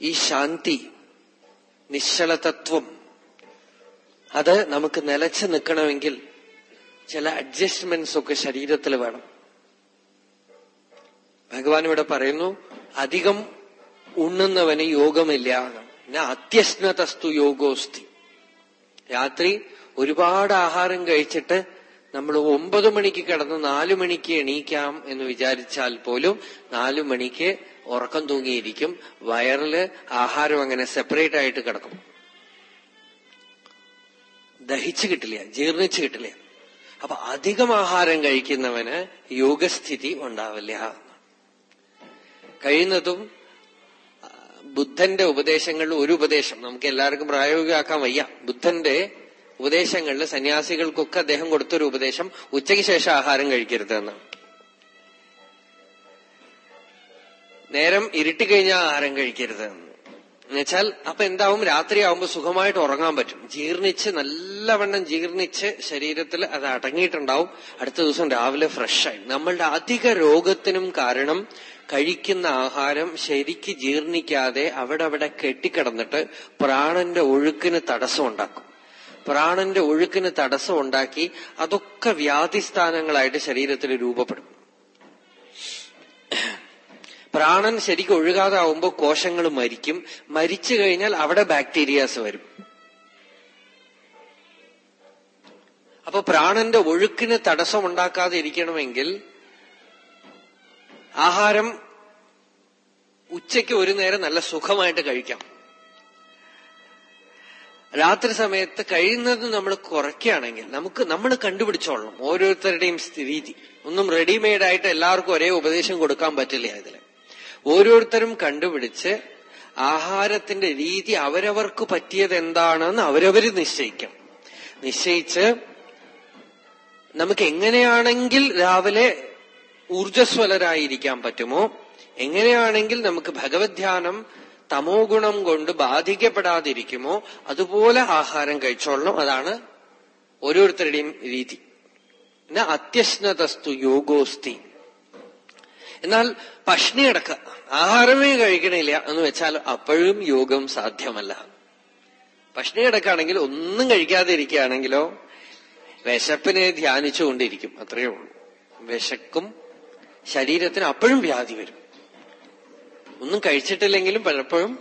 ഈ ശാന്തി നിശ്ചലതത്വം അത് നമുക്ക് നിലച്ചു നിൽക്കണമെങ്കിൽ ചില അഡ്ജസ്റ്റ്മെന്റ്സ് ഒക്കെ ശരീരത്തിൽ വേണം. ഭഗവാൻ ഇവിടെ പറയുന്നു അധികം ഉണ്ണുന്നവന് യോഗമില്ല പിന്നെ അത്യശ്നതസ്തു യോഗോസ്തി. രാത്രി ഒരുപാട് ആഹാരം കഴിച്ചിട്ട് നമ്മൾ ഒമ്പത് മണിക്ക് കിടന്ന് നാലു മണിക്ക് എണീക്കാം എന്ന് വിചാരിച്ചാൽ പോലും നാലു മണിക്ക് ഉറക്കം തൂങ്ങിയിരിക്കും. വയറിൽ ആഹാരം അങ്ങനെ സെപ്പറേറ്റ് ആയിട്ട് കിടക്കും. ദഹിച്ചു കിട്ടില്ല ജീർണിച്ചു കിട്ടില്ല. അപ്പൊ അധികം ആഹാരം കഴിക്കുന്നവന് യോഗസ്ഥിതി ഉണ്ടാവില്ല. കഴിയുന്നതും ബുദ്ധന്റെ ഉപദേശങ്ങളിൽ ഒരു ഉപദേശം നമുക്ക് എല്ലാവർക്കും പ്രായോഗികമാക്കാൻ വയ്യ. ബുദ്ധന്റെ ഉപദേശങ്ങളിൽ സന്യാസികൾക്കൊക്കെ അദ്ദേഹം കൊടുത്തൊരു ഉപദേശം ഉച്ചയ്ക്ക് ശേഷം ആഹാരം കഴിക്കരുത് എന്ന് നേരം ഇരുട്ടി കഴിഞ്ഞാൽ ആഹാരം കഴിക്കരുത് എന്ന്. വെച്ചാൽ അപ്പൊ എന്താവും? രാത്രിയാവുമ്പോ സുഖമായിട്ട് ഉറങ്ങാൻ പറ്റും. ജീർണിച്ച് നല്ലവണ്ണം ജീർണിച്ച് ശരീരത്തിൽ അത് അടങ്ങിയിട്ടുണ്ടാവും. അടുത്ത ദിവസം രാവിലെ ഫ്രഷായി നമ്മളുടെ അധിക രോഗത്തിനും കാരണം കഴിക്കുന്ന ആഹാരം ശരിക്ക് ജീർണിക്കാതെ അവിടെ അവിടെ കെട്ടിക്കിടന്നിട്ട് പ്രാണന്റെ ഒഴുക്കിന് തടസ്സം ഉണ്ടാക്കും പ്രാണന്റെ ഒഴുക്കിന് തടസ്സം ഉണ്ടാക്കി അതൊക്കെ വ്യാധിസ്ഥാനങ്ങളായിട്ട് ശരീരത്തിൽ രൂപപ്പെടും. പ്രാണൻ ശരിക്കും ഒഴുകാതാവുമ്പോൾ കോശങ്ങൾ മരിക്കും. മരിച്ചു കഴിഞ്ഞാൽ അവിടെ ബാക്ടീരിയാസ് വരും. അപ്പൊ പ്രാണന്റെ ഒഴുക്കിന് തടസ്സം ഉണ്ടാക്കാതെ ഇരിക്കണമെങ്കിൽ ആഹാരം ഉച്ചയ്ക്ക് ഒരു നേരം നല്ല സുഖമായിട്ട് കഴിക്കാം. രാത്രി സമയത്ത് കഴിയുന്നത് നമ്മൾ കുറയ്ക്കുകയാണെങ്കിൽ നമുക്ക് നമ്മൾ കണ്ടുപിടിച്ചോളണം ഓരോരുത്തരുടെയും രീതി ഒന്നും റെഡിമെയ്ഡ് ആയിട്ട് എല്ലാവർക്കും ഒരേ ഉപദേശം കൊടുക്കാൻ പറ്റില്ല ഇതിൽ ഓരോരുത്തരും കണ്ടുപിടിച്ച് ആഹാരത്തിന്റെ രീതി അവരവർക്ക് പറ്റിയത് എന്താണെന്ന് അവരവർ നിശ്ചയിക്കും നിശ്ചയിച്ച് നമുക്ക് എങ്ങനെയാണെങ്കിൽ രാവിലെ ഊർജസ്വലരായിരിക്കാൻ പറ്റുമോ? എങ്ങനെയാണെങ്കിൽ നമുക്ക് ഭഗവത് ധ്യാനം തമോ ഗുണം കൊണ്ട് ബാധിക്കപ്പെടാതിരിക്കുമോ അതുപോലെ ആഹാരം കഴിച്ചോളണം. അതാണ് ഓരോരുത്തരുടെയും രീതി. പിന്നെ അത്യശ്നതസ്തു യോഗോസ്തി. എന്നാൽ പഷ്ണി അടക്ക ആഹാരമേ കഴിക്കണില്ല എന്ന് വെച്ചാൽ അപ്പോഴും യോഗം സാധ്യമല്ല. പഷ്ണി അടക്കാണെങ്കിൽ ഒന്നും കഴിക്കാതെ ഇരിക്കുകയാണെങ്കിലോ വിശപ്പിനെ ധ്യാനിച്ചുകൊണ്ടിരിക്കും. അത്രയേ ഉള്ളൂ. വിശക്കും ശരീരത്തിന് അപ്പോഴും വ്യാധി വരും. ഒന്നും കഴിച്ചിട്ടില്ലെങ്കിലും പലപ്പോഴും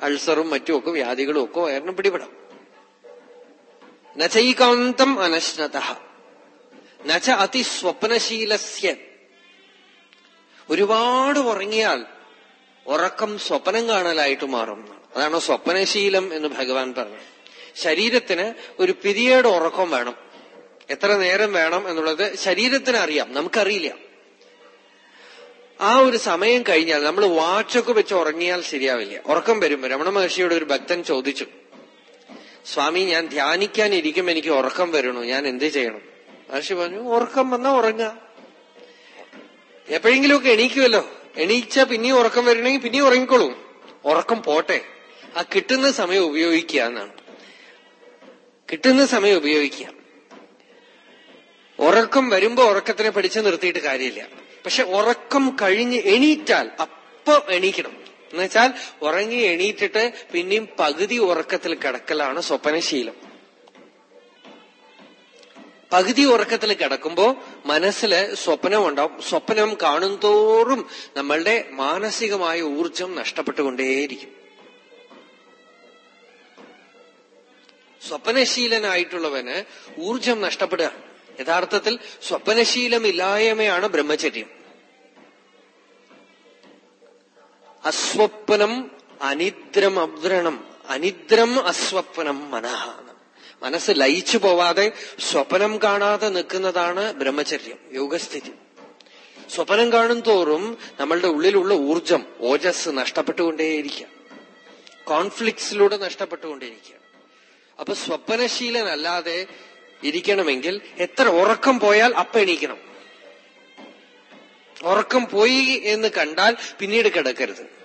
അൾസറും മറ്റുമൊക്കെ വ്യാധികളും ഒക്കെ വയറിന് പിടിപെടാം. നചൈകാന്തം അനശ്നത. നച അതിസ്വപ്നശീലസ്യ ഒരുപാട് ഉറങ്ങിയാൽ ഉറക്കം സ്വപ്നം കാണലായിട്ട് മാറും അതാണ് സ്വപ്നശീലം എന്ന് ഭഗവാൻ പറഞ്ഞു ശരീരത്തിന് ഒരു പിരിയേഡ് ഉറക്കം വേണം. എത്ര നേരം വേണം എന്നുള്ളത് ശരീരത്തിന് അറിയാം. നമുക്കറിയില്ല. ആ ഒരു സമയം കഴിഞ്ഞാൽ നമ്മൾ വാച്ചൊക്കെ വെച്ച് ഉറങ്ങിയാൽ ശരിയാവില്ല. ഉറക്കം വരും രമണ മഹർഷിയോട് ഒരു ഭക്തൻ ചോദിച്ചു സ്വാമി ഞാൻ ധ്യാനിക്കാൻ ഇരിക്കും എനിക്ക് ഉറക്കം വരണു? ഞാൻ എന്ത് ചെയ്യണം? മഹർഷി പറഞ്ഞു ഉറക്കം വന്നാ ഉറങ്ങുക എപ്പോഴെങ്കിലുമൊക്കെ എണീക്കുമല്ലോ എണീച്ച പിന്നെയും ഉറക്കം വരണമെങ്കിൽ പിന്നെയും ഉറങ്ങിക്കോളൂ. ഉറക്കം പോട്ടെ. ആ കിട്ടുന്ന സമയം ഉപയോഗിക്കുക എന്നാണ്. കിട്ടുന്ന സമയം ഉപയോഗിക്കുക. ഉറക്കം വരുമ്പോ ഉറക്കത്തിനെ പിടിച്ചു നിർത്തിയിട്ട് കാര്യമില്ല. പക്ഷെ ഉറക്കം കഴിഞ്ഞ് എണീറ്റാൽ അപ്പൊ എണീക്കണം. എന്നുവെച്ചാൽ ഉറങ്ങി എണീറ്റിട്ട് പിന്നെയും പകുതി ഉറക്കത്തിൽ കിടക്കലാണ് സ്വപ്നശീലം. പകുതി ഉറക്കത്തിൽ കിടക്കുമ്പോ മനസ്സിൽ സ്വപ്നമുണ്ടാവും. സ്വപ്നം കാണും തോറും നമ്മളുടെ മാനസികമായ ഊർജം നഷ്ടപ്പെട്ടുകൊണ്ടേയിരിക്കും. സ്വപ്നശീലനായിട്ടുള്ളവന് ഊർജം നഷ്ടപ്പെടുക. യഥാർത്ഥത്തിൽ സ്വപ്നശീലമില്ലായ്മയാണ് ബ്രഹ്മചര്യം. അസ്വപ്നം അനിദ്രം അവ്രണം അനിദ്രം അസ്വപ്നം മനഃ മനസ്സ് ലയിച്ചു പോവാതെ സ്വപ്നം കാണാതെ നിൽക്കുന്നതാണ് ബ്രഹ്മചര്യം യോഗസ്ഥിതി. സ്വപ്നം കാണും തോറും നമ്മളുടെ ഉള്ളിലുള്ള ഊർജം ഓജസ് നഷ്ടപ്പെട്ടുകൊണ്ടേയിരിക്കുക കോൺഫ്ലിക്ട്സിലൂടെ നഷ്ടപ്പെട്ടുകൊണ്ടേയിരിക്കുക അപ്പൊ സ്വപ്നശീലനല്ലാതെ ഇരിക്കണമെങ്കിൽ എത്ര ഉറക്കം പോയാൽ അപ്പ എണീക്കണം. ഉറക്കം പോയി എന്ന് കണ്ടാൽ പിന്നീട് കിടക്കരുത്.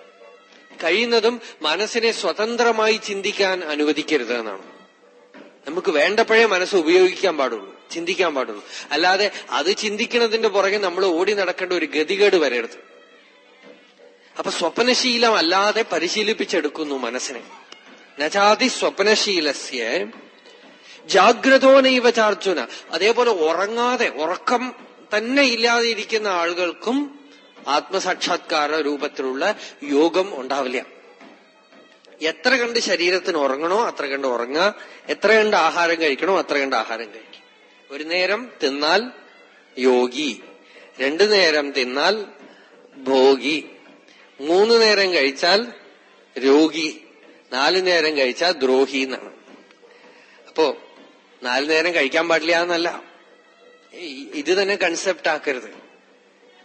കഴിയുന്നതും മനസ്സിനെ സ്വതന്ത്രമായി ചിന്തിക്കാൻ അനുവദിക്കരുത് എന്നാണ്. നമുക്ക് വേണ്ടപ്പോഴേ മനസ്സ് ഉപയോഗിക്കാൻ പാടുള്ളൂ ചിന്തിക്കാൻ പാടുള്ളൂ. അല്ലാതെ അത് ചിന്തിക്കുന്നതിന്റെ പുറകെ നമ്മൾ ഓടി നടക്കേണ്ട ഒരു ഗതികേട് വരരുത്. അപ്പൊ സ്വപ്നശീലം അല്ലാതെ പരിശീലിപ്പിച്ചെടുക്കുന്നു മനസ്സിനെ. നജാതി സ്വപ്നശീലസ്യ ജാഗ്രതോ നൈവചാർജുന അതേപോലെ ഉറങ്ങാതെ ഉറക്കം തന്നെ ഇല്ലാതെ ഇരിക്കുന്ന ആളുകൾക്കും ആത്മസാക്ഷാത്കാര രൂപത്തിലുള്ള യോഗം ഉണ്ടാവില്ല. എത്ര കണ്ട് ശരീരത്തിന് ഉറങ്ങണോ അത്ര കണ്ട് ഉറങ്ങുക. എത്ര കണ്ട് ആഹാരം കഴിക്കണോ അത്ര കണ്ട് ആഹാരം കഴിക്കും ഒരു നേരം തിന്നാൽ യോഗി രണ്ടു നേരം തിന്നാൽ ഭോഗി മൂന്ന് നേരം കഴിച്ചാൽ രോഗി നാലു നേരം കഴിച്ചാൽ ദ്രോഹി എന്നാണ്. അപ്പോ നാലു നേരം കഴിക്കാൻ പാടില്ല എന്നല്ല. ഇത് തന്നെ കൺസെപ്റ്റ് ആക്കരുത്.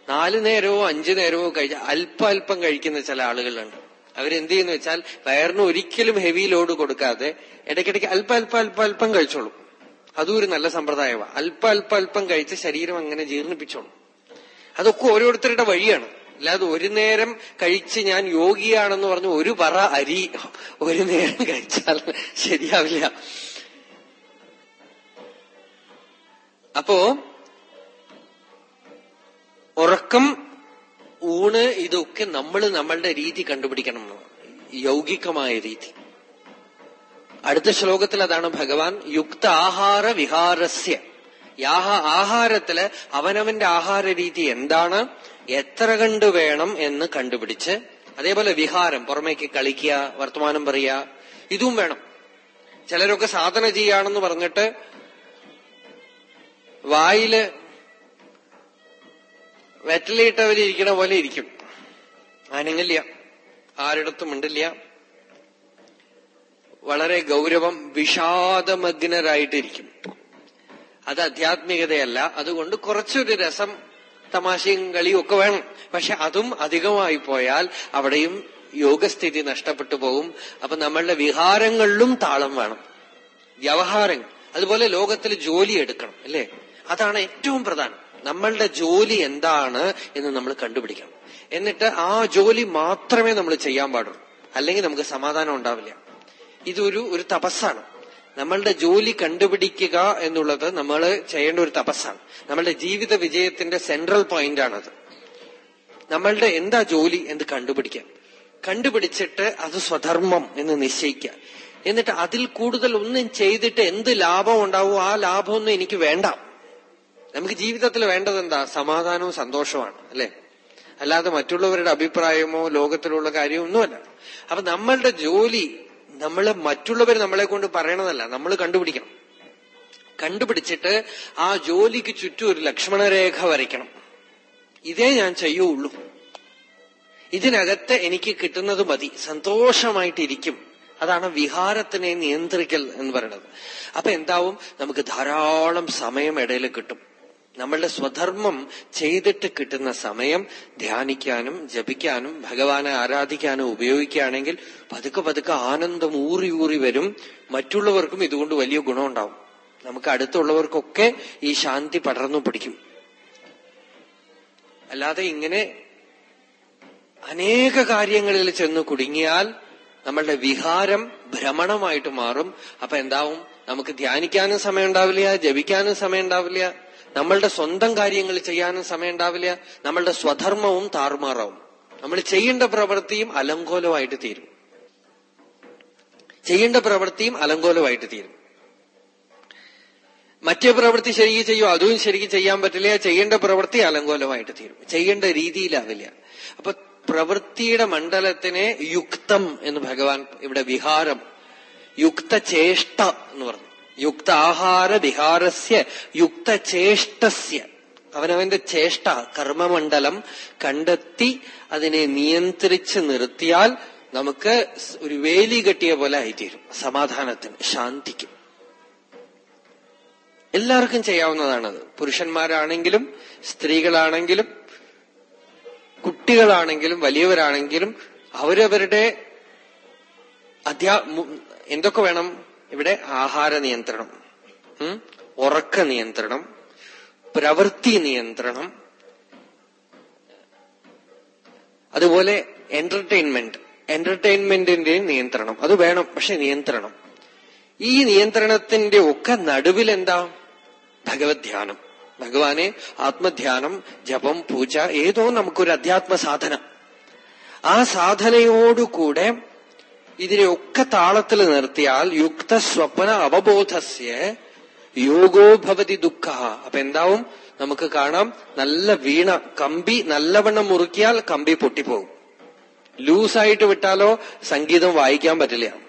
നാലു നേരമോ അഞ്ചു നേരമോ കഴിച്ച അല്പം അല്പം കഴിക്കുന്ന ചില ആളുകളുണ്ട്. അവരെന്ത് ചെയ്യുന്ന വെച്ചാൽ വയറിന് ഒരിക്കലും ഹെവി ലോഡ് കൊടുക്കാതെ ഇടയ്ക്കിടയ്ക്ക് അല്പ അല്പ അല്പ അല്പം കഴിച്ചോളൂ. അതും ഒരു നല്ല സമ്പ്രദായമാണ് അല്പ അല്പ അല്പം കഴിച്ച് ശരീരം അങ്ങനെ ജീർണിപ്പിച്ചോളൂ. അതൊക്കെ ഓരോരുത്തരുടെ വഴിയാണ്. അല്ലാതെ ഒരു നേരം കഴിച്ച് ഞാൻ യോഗിയാണെന്ന് പറഞ്ഞ് ഒരു പറ അരി ഒരു നേരം കഴിച്ചാൽ ശരിയാവില്ല. അപ്പോ ഉറക്കം ഊണ് ഇതൊക്കെ നമ്മൾ നമ്മളുടെ രീതി കണ്ടുപിടിക്കണം. യൗകികമായ രീതി. അടുത്ത ശ്ലോകത്തിൽ അതാണ് ഭഗവാൻ യുക്ത ആഹാര വിഹാരസ്യ. യാഹ ആഹാരത്തിൽ അവനവന്റെ ആഹാര രീതി എന്താണ്? എത്ര കണ്ട് വേണം എന്ന് കണ്ടുപിടിച്ച് അതേപോലെ വിഹാരം പുറമേക്ക് കളിക്കുക വർത്തമാനം പറയുക ഇതും വേണം. ചിലരൊക്കെ സാധന ചെയ്യാണെന്ന് പറഞ്ഞിട്ട് വായിൽ വെറ്റലിട്ടവരിയ്ക്കണ പോലെ ഇരിക്കും. അനങ്ങില്ല. ആരിടത്തും ഉണ്ടില്ല വളരെ ഗൗരവം വിഷാദമഗ്നരായിട്ടിരിക്കും. അത് ആധ്യാത്മികതയല്ല അതുകൊണ്ട് കുറച്ചൊരു രസം തമാശയും കളിയും ഒക്കെ വേണം. പക്ഷെ അതും അധികമായി പോയാൽ അവിടെയും യോഗസ്ഥിതി നഷ്ടപ്പെട്ടു പോകും. അപ്പൊ നമ്മളുടെ വിഹാരങ്ങളിലും താളം വേണം. വ്യവഹാരങ്ങൾ. അതുപോലെ ലോകത്തിൽ ജോലി എടുക്കണം അല്ലേ? അതാണ് ഏറ്റവും പ്രധാനം. നമ്മളുടെ ജോലി എന്താണ് എന്ന് നമ്മൾ കണ്ടുപിടിക്കണം. എന്നിട്ട് ആ ജോലി മാത്രമേ നമ്മൾ ചെയ്യാൻ പാടുള്ളൂ. അല്ലെങ്കിൽ നമുക്ക് സമാധാനം ഉണ്ടാവില്ല. ഇതൊരു ഒരു തപസ്സാണ്. നമ്മളുടെ ജോലി കണ്ടുപിടിക്കുക എന്നുള്ളത് നമ്മൾ ചെയ്യേണ്ട ഒരു തപസ്സാണ്. നമ്മളുടെ ജീവിത വിജയത്തിന്റെ സെൻട്രൽ പോയിന്റ് ആണത്. നമ്മളുടെ എന്താ ജോലി എന്ന് കണ്ടുപിടിക്കാം കണ്ടുപിടിച്ചിട്ട് അത് സ്വധർമ്മം എന്ന് നിശ്ചയിക്കുക. എന്നിട്ട് അതിൽ കൂടുതൽ ഒന്നും ചെയ്തിട്ട് എന്ത് ലാഭം ഉണ്ടാവും ആ ലാഭമൊന്നും എനിക്ക് വേണ്ട. നമുക്ക് ജീവിതത്തിൽ വേണ്ടത് എന്താ? സമാധാനവും സന്തോഷവുമാണ് അല്ലെ? അല്ലാതെ മറ്റുള്ളവരുടെ അഭിപ്രായമോ ലോകത്തിലുള്ള കാര്യമോ ഒന്നുമല്ല. അപ്പൊ നമ്മളുടെ ജോലി നമ്മൾ മറ്റുള്ളവർ നമ്മളെ കൊണ്ട് പറയണതല്ല. നമ്മൾ കണ്ടുപിടിക്കണം. കണ്ടുപിടിച്ചിട്ട് ആ ജോലിക്ക് ചുറ്റും ഒരു ലക്ഷ്മണരേഖ വരയ്ക്കണം. ഇതേ ഞാൻ ചെയ്യുള്ളൂ. ഇതിനകത്ത് എനിക്ക് കിട്ടുന്നത് മതി. സന്തോഷമായിട്ടിരിക്കും. അതാണ് വിഹാരത്തിനെ നിയന്ത്രിക്കൽ എന്ന് പറയുന്നത്. അപ്പൊ എന്താവും? നമുക്ക് ധാരാളം സമയം ഇടയിൽ കിട്ടും. നമ്മളുടെ സ്വധർമ്മം ചെയ്തിട്ട് കിട്ടുന്ന സമയം ധ്യാനിക്കാനും ജപിക്കാനും ഭഗവാനെ ആരാധിക്കാനും ഉപയോഗിക്കുകയാണെങ്കിൽ പതുക്കെ പതുക്കെ ആനന്ദം ഊറി ഊറി വരും. മറ്റുള്ളവർക്കും ഇതുകൊണ്ട് വലിയ ഗുണമുണ്ടാവും. നമുക്ക് അടുത്തുള്ളവർക്കൊക്കെ ഈ ശാന്തി പടർന്നു പിടിക്കും. അല്ലാതെ ഇങ്ങനെ അനേക കാര്യങ്ങളിൽ ചെന്ന് കുടുങ്ങിയാൽ നമ്മളുടെ വിഹാരം ഭ്രമണമായിട്ട് മാറും. അപ്പൊ എന്താവും? നമുക്ക് ധ്യാനിക്കാനും സമയം ഉണ്ടാവില്ല ജപിക്കാനും സമയം ഉണ്ടാവില്ല നമ്മളുടെ സ്വന്തം കാര്യങ്ങൾ ചെയ്യാനും സമയം ഉണ്ടാവില്ല നമ്മളുടെ സ്വധർമ്മവും താറുമാറാവും. നമ്മൾ ചെയ്യേണ്ട പ്രവൃത്തിയും അലങ്കോലമായിട്ട് തീരും. ചെയ്യേണ്ട പ്രവൃത്തിയും അലങ്കോലമായിട്ട് തീരും. മറ്റേ പ്രവൃത്തി ശരിക്കും ചെയ്യോ അതും ശരിക്കും ചെയ്യാൻ പറ്റില്ല. ചെയ്യേണ്ട പ്രവൃത്തി അലങ്കോലമായിട്ട് തീരും. ചെയ്യേണ്ട രീതിയിലാവില്ല. അപ്പൊ പ്രവൃത്തിയുടെ മണ്ഡലത്തിനെ യുക്തം എന്ന് ഭഗവാൻ ഇവിടെ വിഹാരം യുക്തചേഷ്ട എന്ന് പറഞ്ഞു. യുക്ത ആഹാര വിഹാരസ്യ യുക്തചേഷ്ടസ്യ. അവനവന്റെ ചേഷ്ട കർമ്മമണ്ഡലം കണ്ടെത്തി അതിനെ നിയന്ത്രിച്ച് നിർത്തിയാൽ നമുക്ക് ഒരു വേലി കെട്ടിയ പോലെ ആയിത്തീരും. സമാധാനത്തിന് ശാന്തിക്കും. എല്ലാവർക്കും ചെയ്യാവുന്നതാണത്. പുരുഷന്മാരാണെങ്കിലും സ്ത്രീകളാണെങ്കിലും കുട്ടികളാണെങ്കിലും വലിയവരാണെങ്കിലും അവരവരുടെ അധ്യാ എന്തൊക്കെ വേണം? ഇവിടെ ആഹാര നിയന്ത്രണം ഉറക്ക നിയന്ത്രണം പ്രവൃത്തി നിയന്ത്രണം അതുപോലെ എന്റർടൈൻമെന്റ് എന്റർടൈൻമെന്റിന്റെ നിയന്ത്രണം. അത് വേണം പക്ഷെ നിയന്ത്രണം. ഈ നിയന്ത്രണത്തിന്റെ ഒക്കെ നടുവിൽ എന്താ ഭഗവത് ധ്യാനം ഭഗവാനെ ആത്മധ്യാനം ജപം പൂജ ഏതോ നമുക്കൊരു അധ്യാത്മ സാധന ആ സാധനയോടുകൂടെ ഇതിനെയൊക്കെ താളത്തിൽ നിർത്തിയാൽ യുക്ത സ്വപ്ന അവബോധസ്യ യോഗോ ഭവതി ദുഃഖ. അപ്പൊ എന്താവും? നമുക്ക് കാണാം നല്ല വീണ കമ്പി നല്ലവണ്ണം മുറുക്കിയാൽ കമ്പി പൊട്ടിപ്പോകും. ലൂസായിട്ട് വിട്ടാലോ സംഗീതം വായിക്കാൻ പറ്റില്ല.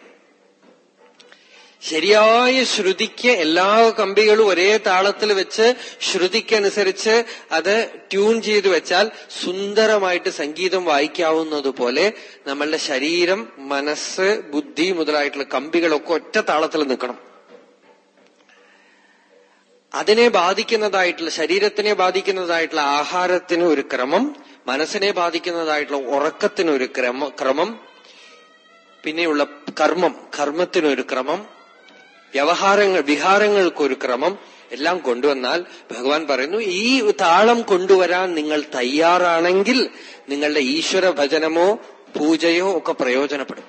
ശരിയായ ശ്രുതിക്ക് എല്ലാ കമ്പികളും ഒരേ താളത്തിൽ വെച്ച് ശ്രുതിക്കനുസരിച്ച് അത് ട്യൂൺ ചെയ്ത് വെച്ചാൽ സുന്ദരമായിട്ട് സംഗീതം വായിക്കാവുന്നത് പോലെ നമ്മളുടെ ശരീരം മനസ്സ് ബുദ്ധി മുതലായിട്ടുള്ള കമ്പികളൊക്കെ ഒറ്റ താളത്തിൽ നിൽക്കണം. അതിനെ ബാധിക്കുന്നതായിട്ടുള്ള ശരീരത്തിനെ ബാധിക്കുന്നതായിട്ടുള്ള ആഹാരത്തിന് ഒരു ക്രമം മനസ്സിനെ ബാധിക്കുന്നതായിട്ടുള്ള ഉറക്കത്തിനൊരു ക്രമ ക്രമം പിന്നെയുള്ള കർമ്മം കർമ്മത്തിനൊരു ക്രമം വ്യവഹാരങ്ങൾ വിഹാരങ്ങൾക്കൊരു ക്രമം എല്ലാം കൊണ്ടുവന്നാൽ ഭഗവാൻ പറയുന്നു ഈ താളം കൊണ്ടുവരാൻ നിങ്ങൾ തയ്യാറാണെങ്കിൽ നിങ്ങളുടെ ഈശ്വര ഭജനമോ പൂജയോ ഒക്കെ പ്രയോജനപ്പെടും.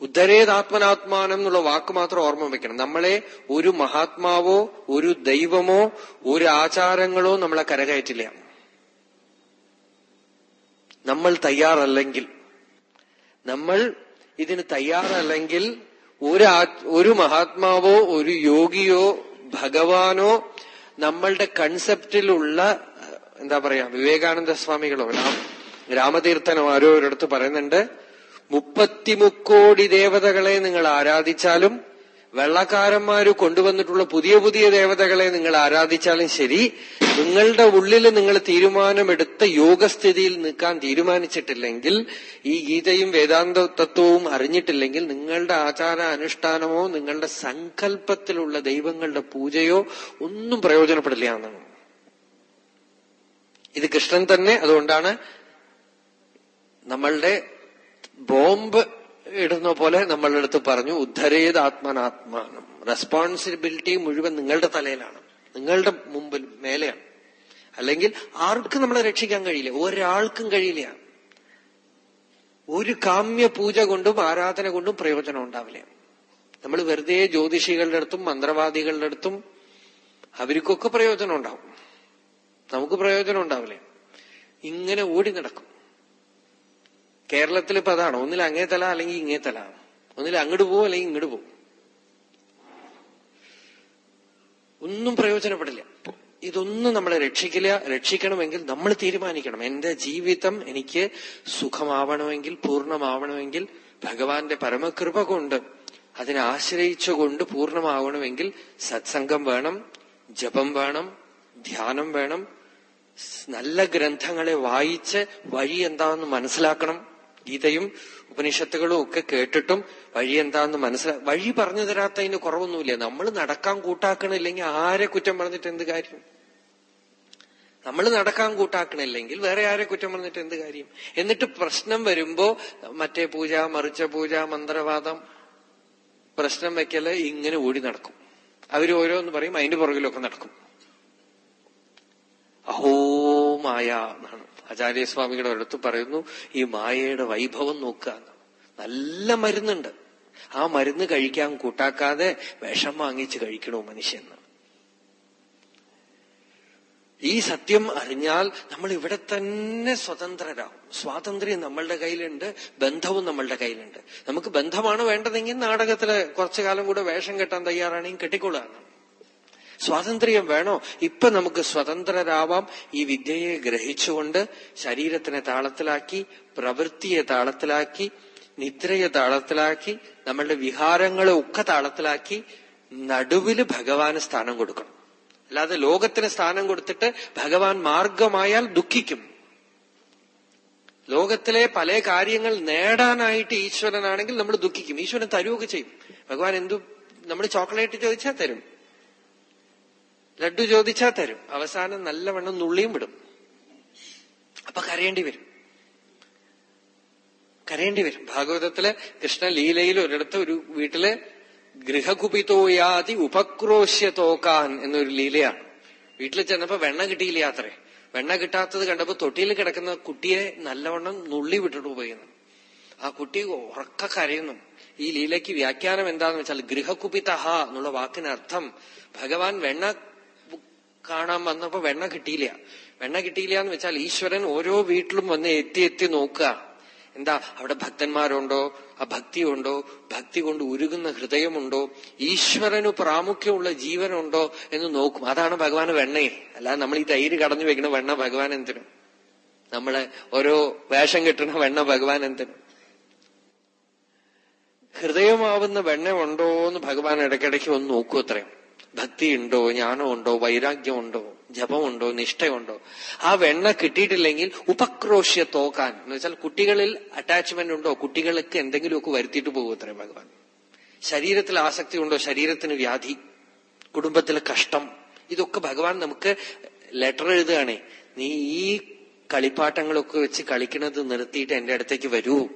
ഉദ്ധരേതാത്മനാത്മാനം എന്നുള്ള വാക്ക് മാത്രം ഓർമ്മ വെക്കണം. നമ്മളെ ഒരു മഹാത്മാവോ ഒരു ദൈവമോ ഒരു ആചാരങ്ങളോ നമ്മളെ കരകയറ്റില്ല. നമ്മൾ തയ്യാറല്ലെങ്കിൽ നമ്മൾ ഇതിന് തയ്യാറല്ലെങ്കിൽ ഒരു മഹാത്മാവോ ഒരു യോഗിയോ ഭഗവാനോ നമ്മളുടെ കൺസെപ്റ്റിലുള്ള എന്താ പറയാ വിവേകാനന്ദ സ്വാമികളോ രാമതീർത്ഥനോ ആരോ ഒരിടത്ത് പറയുന്നുണ്ട് മുപ്പത്തിമുക്കോടി ദേവതകളെ നിങ്ങൾ ആരാധിച്ചാലും വെള്ളക്കാരന്മാര് കൊണ്ടുവന്നിട്ടുള്ള പുതിയ പുതിയ ദേവതകളെ നിങ്ങൾ ആരാധിച്ചാലും ശരി നിങ്ങളുടെ ഉള്ളിൽ നിങ്ങൾ തീരുമാനമെടുത്ത യോഗസ്ഥിതിയിൽ നിൽക്കാൻ തീരുമാനിച്ചിട്ടില്ലെങ്കിൽ ഈ ഗീതയും വേദാന്ത തത്വവും അറിഞ്ഞിട്ടില്ലെങ്കിൽ നിങ്ങളുടെ ആചാര അനുഷ്ഠാനമോ നിങ്ങളുടെ സങ്കല്പത്തിലുള്ള ദൈവങ്ങളുടെ പൂജയോ ഒന്നും പ്രയോജനപ്പെടില്ല എന്നാണ്. ഇത് കൃഷ്ണൻ തന്നെ അതുകൊണ്ടാണ് നമ്മളുടെ ബോംബ് ഇടുന്ന പോലെ നമ്മളുടെ അടുത്ത് പറഞ്ഞു ഉദ്ധരേത് ആത്മനാത്മാനം. റെസ്പോൺസിബിലിറ്റി മുഴുവൻ നിങ്ങളുടെ തലയിലാണ്. നിങ്ങളുടെ മുമ്പിൽ മേലെയാണ്. അല്ലെങ്കിൽ ആർക്കും നമ്മളെ രക്ഷിക്കാൻ കഴിയില്ല. ഒരാൾക്കും കഴിയില്ല. ഒരു കാമ്യ പൂജ കൊണ്ടും ആരാധന കൊണ്ടും പ്രയോജനം ഉണ്ടാവില്ല. നമ്മൾ വെറുതെ ജ്യോതിഷികളുടെ അടുത്തും മന്ത്രവാദികളുടെ അടുത്തും അവർക്കൊക്കെ പ്രയോജനം ഉണ്ടാവും. നമുക്ക് പ്രയോജനം ഉണ്ടാവില്ല. ഇങ്ങനെ ഓടി നടക്കും. കേരളത്തിൽ ഇപ്പൊ അതാണ്? ഒന്നിൽ അങ്ങേ തല അല്ലെങ്കിൽ ഇങ്ങേ തല? ഒന്നിൽ അങ്ങോട്ട് പോകും അല്ലെങ്കിൽ ഇങ്ങോട്ട് പോകും ഒന്നും പ്രയോജനപ്പെടില്ല. ഇതൊന്നും നമ്മളെ രക്ഷിക്കില്ല. രക്ഷിക്കണമെങ്കിൽ നമ്മൾ തീരുമാനിക്കണം. എന്റെ ജീവിതം എനിക്ക് സുഖമാവണമെങ്കിൽ പൂർണമാവണമെങ്കിൽ ഭഗവാന്റെ പരമകൃപ കൊണ്ട് അതിനെ ആശ്രയിച്ചുകൊണ്ട് പൂർണമാവണമെങ്കിൽ സത്സംഗം വേണം ജപം വേണം ധ്യാനം വേണം. നല്ല ഗ്രന്ഥങ്ങളെ വായിച്ച് വഴി എന്താണെന്ന് മനസ്സിലാക്കണം. ഗീതയും ഉപനിഷത്തുകളും ഒക്കെ കേട്ടിട്ടും വഴി എന്താന്ന് മനസ്സിലാ വഴി പറഞ്ഞു തരാത്തതിന് കുറവൊന്നുമില്ല. നമ്മൾ നടക്കാൻ കൂട്ടാക്കണില്ലെങ്കിൽ ആരെ കുറ്റം പറഞ്ഞിട്ട് എന്ത് കാര്യം? നമ്മൾ നടക്കാൻ കൂട്ടാക്കണില്ലെങ്കിൽ വേറെ ആരെ കുറ്റം പറഞ്ഞിട്ട് എന്ത് കാര്യം? എന്നിട്ട് പ്രശ്നം വരുമ്പോ മറ്റേ പൂജ മറിച്ച പൂജ മന്ത്രവാദം പ്രശ്നം വെക്കൽ ഇങ്ങനെ ഓടി നടക്കും. അവർ ഓരോന്ന് പറയും അതിന്റെ പുറകിലൊക്കെ നടക്കും. അഹോ മായ എന്നാണ്. ആചാര്യസ്വാമികളുടെ അടുത്ത് പറയുന്നു ഈ മായയുടെ വൈഭവം നോക്കുക. നല്ല മരുന്നുണ്ട്. ആ മരുന്ന് കഴിക്കാൻ കൂട്ടാക്കാതെ വിഷം വാങ്ങിച്ച് കഴിക്കണോ മനുഷ്യൻ ഈ സത്യം അറിഞ്ഞാൽ നമ്മൾ ഇവിടെ തന്നെ സ്വതന്ത്രരാകും സ്വാതന്ത്ര്യം നമ്മളുടെ കയ്യിലുണ്ട് ബന്ധവും നമ്മളുടെ കയ്യിലുണ്ട്. നമുക്ക് ബന്ധമാണ് വേണ്ടതെങ്കിൽ നാടകത്തിൽ കുറച്ചു കാലം കൂടെ വേഷം കെട്ടാൻ തയ്യാറാണെങ്കിൽ കെട്ടിക്കൊള്ളാണ് സ്വാതന്ത്ര്യം വേണോ? ഇപ്പൊ നമുക്ക് സ്വതന്ത്രരാവാം. ഈ വിദ്യയെ ഗ്രഹിച്ചുകൊണ്ട് ശരീരത്തിനെ താളത്തിലാക്കി പ്രവൃത്തിയെ താളത്തിലാക്കി നിദ്രയെ താളത്തിലാക്കി നമ്മളുടെ വിഹാരങ്ങളെ ഒക്കെ താളത്തിലാക്കി നടുവിൽ ഭഗവാന് സ്ഥാനം കൊടുക്കണം. അല്ലാതെ ലോകത്തിന് സ്ഥാനം കൊടുത്തിട്ട് ഭഗവാൻ മാർഗമായാൽ ദുഃഖിക്കും. ലോകത്തിലെ പല കാര്യങ്ങൾ നേടാനായിട്ട് ഈശ്വരനാണെങ്കിൽ നമ്മൾ ദുഃഖിക്കും. ഈശ്വരൻ തരുവൊക്കെ ചെയ്യും. ഭഗവാൻ എന്തു നമ്മൾ ചോക്ലേറ്റ് ചോദിച്ചാൽ തരും. ലഡു ചോദിച്ചാൽ തരും. അവസാനം നല്ലവണ്ണം നുള്ളിയും വിടും. അപ്പൊ കരയേണ്ടി വരും. കരയേണ്ടി വരും. ഭാഗവതത്തിൽ കൃഷ്ണലീലയിൽ ഒരിടത്ത് ഒരു വീട്ടിൽ ഗൃഹകുപിതോയാതി ഉപക്രോശ്യ തോക്കാൻ എന്നൊരു ലീലയാണ്. വീട്ടിൽ ചെന്നപ്പോ വെണ്ണ കിട്ടിയില്ല അത്രേ വെണ്ണ കിട്ടാത്തത് കണ്ടപ്പോ തൊട്ടിയിൽ കിടക്കുന്ന കുട്ടിയെ നല്ലവണ്ണം നുള്ളി വിട്ടിട്ട് പോയിരുന്നു ആ കുട്ടി ഉറക്ക കരയുന്നു. ഈ ലീലയ്ക്ക് വ്യാഖ്യാനം എന്താന്ന് വെച്ചാൽ ഗൃഹകുപിതഹ എന്നുള്ള വാക്കിനർത്ഥം ഭഗവാൻ വെണ്ണ കാണാൻ വന്നപ്പോ വെണ്ണ കിട്ടിയില്ല. വെണ്ണ കിട്ടിയില്ല എന്ന് വെച്ചാൽ ഈശ്വരൻ ഓരോ വീട്ടിലും വന്ന് എത്തി എത്തി നോക്കുക. എന്താ അവിടെ ഭക്തന്മാരുണ്ടോ? ആ ഭക്തിയുണ്ടോ? ഭക്തി കൊണ്ട് ഉരുകുന്ന ഹൃദയമുണ്ടോ? ഈശ്വരനു പ്രാമുഖ്യമുള്ള ജീവനുണ്ടോ എന്ന് നോക്കും. അതാണ് ഭഗവാൻ വെണ്ണയെ അല്ലാതെ നമ്മൾ ഈ തൈര് കടഞ്ഞു വെക്കുന്ന വെണ്ണ ഭഗവാൻ എന്തിനു? നമ്മൾ ഓരോ വേഷം കെട്ടുന്ന വെണ്ണ ഭഗവാൻ എന്തിനു? ഹൃദയമാവുന്ന വെണ്ണ ഉണ്ടോ എന്ന് ഭഗവാൻ ഇടയ്ക്കിടയ്ക്ക് ഒന്ന് നോക്കൂ അത്രയും. ഭക്തിയുണ്ടോ ജ്ഞാനമുണ്ടോ വൈരാഗ്യമുണ്ടോ ജപമുണ്ടോ നിഷ്ഠയുണ്ടോ? ആ വെണ്ണ കിട്ടിയിട്ടില്ലെങ്കിൽ ഉപക്രോശ്യ തോക്കാൻ. എന്ന് വെച്ചാൽ കുട്ടികളിൽ അറ്റാച്ച്മെന്റ് ഉണ്ടോ കുട്ടികൾക്ക് എന്തെങ്കിലുമൊക്കെ വരുത്തിയിട്ട് പോകും അത്രേ ഭഗവാൻ. ശരീരത്തിൽ ആസക്തി ഉണ്ടോ ശരീരത്തിന് വ്യാധി കുടുംബത്തിലെ കഷ്ടം ഇതൊക്കെ ഭഗവാൻ നമുക്ക് ലെറ്റർ എഴുതുകയാണേ. നീ ഈ കളിപ്പാട്ടങ്ങളൊക്കെ വെച്ച് കളിക്കുന്നത് നിർത്തിയിട്ട് എന്റെ അടുത്തേക്ക് വരൂ.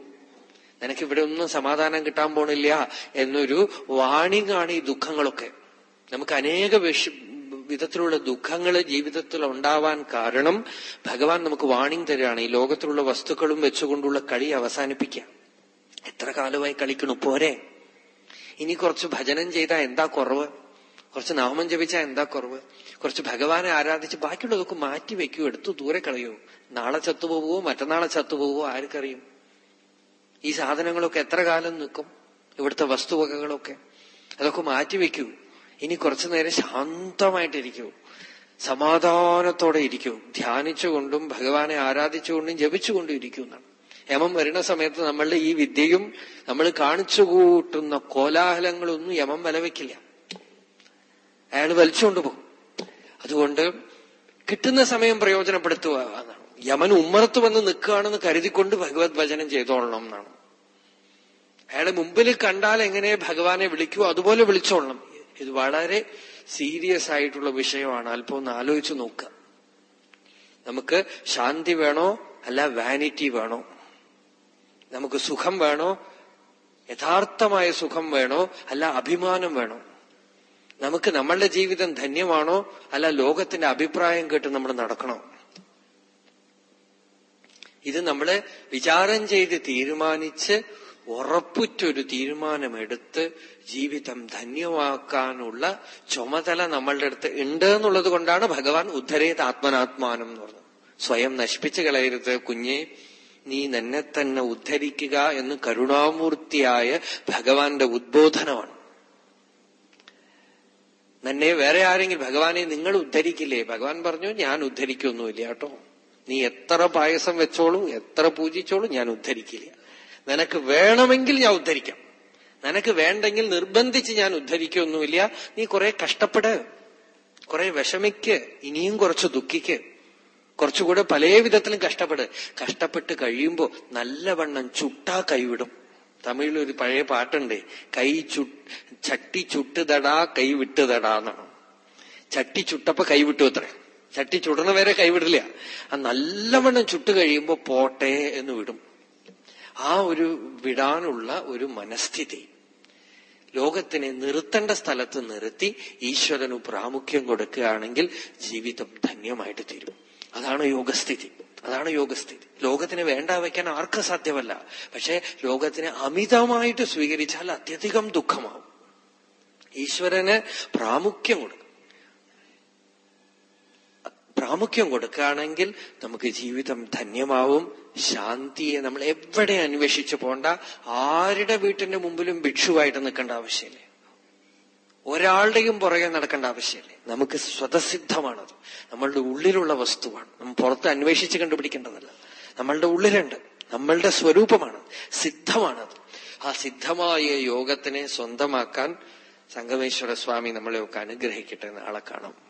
നിനക്ക് ഇവിടെ ഒന്നും സമാധാനം കിട്ടാൻ പോണില്ല എന്നൊരു വാണിങ്ങാണ് ഈ ദുഃഖങ്ങളൊക്കെ. നമുക്ക് അനേക വിധത്തിലുള്ള ദുഃഖങ്ങൾ ജീവിതത്തിൽ ഉണ്ടാവാൻ കാരണം ഭഗവാൻ നമുക്ക് വാണിംഗ് തരികയാണ്. ഈ ലോകത്തിലുള്ള വസ്തുക്കളും വെച്ചുകൊണ്ടുള്ള കളി അവസാനിപ്പിക്കുക. എത്ര കാലമായി കളിക്കണു പോരെ. ഇനി കുറച്ച് ഭജനം ചെയ്താൽ എന്താ കുറവ്? കുറച്ച് നാമം ജപിച്ചാൽ എന്താ കുറവ്? കുറച്ച് ഭഗവാനെ ആരാധിച്ച് ബാക്കിയുള്ളതൊക്കെ മാറ്റി വെക്കൂ. എടുത്തു ദൂരെ കളയോ. നാളെ ചത്തുപോകുവോ മറ്റന്നാളെ ചത്തുപോകുവോ ആർക്കറിയും? ഈ സാധനങ്ങളൊക്കെ എത്ര കാലം നിൽക്കും? ഇവിടുത്തെ വസ്തുവകകളൊക്കെ. അതൊക്കെ മാറ്റിവെക്കൂ ഇനി കുറച്ചു നേരം ശാന്തമായിട്ടിരിക്കൂ. സമാധാനത്തോടെ ഇരിക്കൂ. ധ്യാനിച്ചുകൊണ്ടും ഭഗവാനെ ആരാധിച്ചുകൊണ്ടും ജപിച്ചുകൊണ്ടും ഇരിക്കൂ എന്നാണ്. യമം വരുന്ന സമയത്ത് നമ്മളുടെ ഈ വിദ്യയും നമ്മൾ കാണിച്ചു കൂട്ടുന്ന കോലാഹലങ്ങളൊന്നും യമം വലവെക്കില്ല. അയാൾ വലിച്ചുകൊണ്ട് പോകും. അതുകൊണ്ട് കിട്ടുന്ന സമയം പ്രയോജനപ്പെടുത്തുക എന്നാണ്. യമൻ ഉമ്മറത്ത് വന്ന് നിൽക്കുകയാണെന്ന് കരുതിക്കൊണ്ട് ഭഗവത് ഭജനം ചെയ്തോളണം എന്നാണ്. അയാളെ മുമ്പിൽ കണ്ടാൽ എങ്ങനെ ഭഗവാനെ വിളിക്കൂ അതുപോലെ വിളിച്ചോളണം. ഇത് വളരെ സീരിയസ് ആയിട്ടുള്ള വിഷയമാണ്. അല്പം ഒന്ന് ആലോചിച്ച് നോക്കുക. നമുക്ക് ശാന്തി വേണോ? അല്ല വാനിറ്റി വേണോ? നമുക്ക് സുഖം വേണോ? യഥാർത്ഥമായ സുഖം വേണോ? അല്ല അഭിമാനം വേണോ? നമുക്ക് നമ്മളുടെ ജീവിതം ധന്യമാണോ? അല്ല ലോകത്തിന്റെ അഭിപ്രായം കേട്ട് നമ്മൾ നടക്കണോ? ഇത് നമ്മൾ വിചാരം ചെയ്ത് തീരുമാനിച്ച് ഉറപ്പുറ്റൊരു തീരുമാനമെടുത്ത് ജീവിതം ധന്യമാക്കാനുള്ള ചുമതല നമ്മളുടെ അടുത്ത് ഉണ്ട് എന്നുള്ളത് കൊണ്ടാണ് ഭഗവാൻ ഉദ്ധരേത് ആത്മനാത്മാനം എന്ന് പറഞ്ഞത്. സ്വയം നശിപ്പിച്ചു കളയരുത് കുഞ്ഞെ. നീ നിന്നെ തന്നെ ഉദ്ധരിക്കുക എന്ന് കരുണാമൂർത്തിയായ ഭഗവാന്റെ ഉദ്ബോധനമാണ്. നന്നെ വേറെ ആരെങ്കിലും ഭഗവാനെ നിങ്ങൾ ഉദ്ധരിക്കില്ലേ? ഭഗവാൻ പറഞ്ഞു ഞാൻ ഉദ്ധരിക്കൊന്നുമില്ല കേട്ടോ. നീ എത്ര പായസം വെച്ചോളൂ എത്ര പൂജിച്ചോളൂ ഞാൻ ഉദ്ധരിക്കില്ല. നിനക്ക് വേണമെങ്കിൽ ഞാൻ ഉദ്ധരിക്കാം. നിനക്ക് വേണ്ടെങ്കിൽ നിർബന്ധിച്ച് ഞാൻ ഉദ്ധരിക്കൊന്നുമില്ല. നീ കുറെ കഷ്ടപ്പെട്. കുറെ വിഷമിക്ക്. ഇനിയും കുറച്ച് ദുഃഖിക്ക്. കുറച്ചുകൂടെ പല വിധത്തിലും കഷ്ടപ്പെട്. കഷ്ടപ്പെട്ട് കഴിയുമ്പോ നല്ലവണ്ണം ചുട്ടാ കൈവിടും. തമിഴിൽ ഒരു പഴയ പാട്ടുണ്ട്. കൈ ചു ചട്ടി ചുട്ടുതടാ കൈ വിട്ടുതടാ എന്നാണ്. ചട്ടി ചുട്ടപ്പോ കൈവിട്ടു അത്രേ. ചട്ടി ചുടണ വരെ കൈവിടില്ല ആ നല്ലവണ്ണം ചുട്ട് കഴിയുമ്പോ പോട്ടെ എന്ന് വിടും. ആ ഒരു വിടാനുള്ള ഒരു മനസ്ഥിതി. ലോകത്തിനെ നിർത്തേണ്ട സ്ഥലത്ത് നിർത്തി ഈശ്വരനു പ്രാമുഖ്യം കൊടുക്കുകയാണെങ്കിൽ ജീവിതം ധന്യമായിട്ട് തീരും. അതാണ് യോഗസ്ഥിതി. അതാണ് യോഗസ്ഥിതി. ലോകത്തിന് വേണ്ട വയ്ക്കാൻ ആർക്കും സാധ്യമല്ല. പക്ഷെ ലോകത്തിന് അമിതമായിട്ട് സ്വീകരിച്ചാൽ അത്യധികം ദുഃഖമാവും. ഈശ്വരന് പ്രാമുഖ്യം കൊടുക്കും പ്രാമുഖ്യം കൊടുക്കുകയാണെങ്കിൽ നമുക്ക് ജീവിതം ധന്യമാവും. ശാന്തിയെ നമ്മൾ എവിടെ അന്വേഷിച്ചു പോണ്ട ആരുടെ വീട്ടിന്റെ മുമ്പിലും ഭിക്ഷുവായിട്ട് നിൽക്കേണ്ട ആവശ്യമില്ല? ഒരാളുടെയും പുറകെ നടക്കേണ്ട ആവശ്യമില്ല? നമുക്ക് സ്വതസിദ്ധമാണത്. നമ്മളുടെ ഉള്ളിലുള്ള വസ്തുവാണ്. നമ്മൾ പുറത്ത് അന്വേഷിച്ച് കണ്ടുപിടിക്കേണ്ടതല്ല. നമ്മളുടെ ഉള്ളിലുണ്ട്. നമ്മളുടെ സ്വരൂപമാണ്. സിദ്ധമാണത്. ആ സിദ്ധമായ യോഗത്തിനെ സ്വന്തമാക്കാൻ സംഗമേശ്വര സ്വാമി നമ്മളെയൊക്കെ അനുഗ്രഹിക്കട്ടെ നാളെ കാണാം.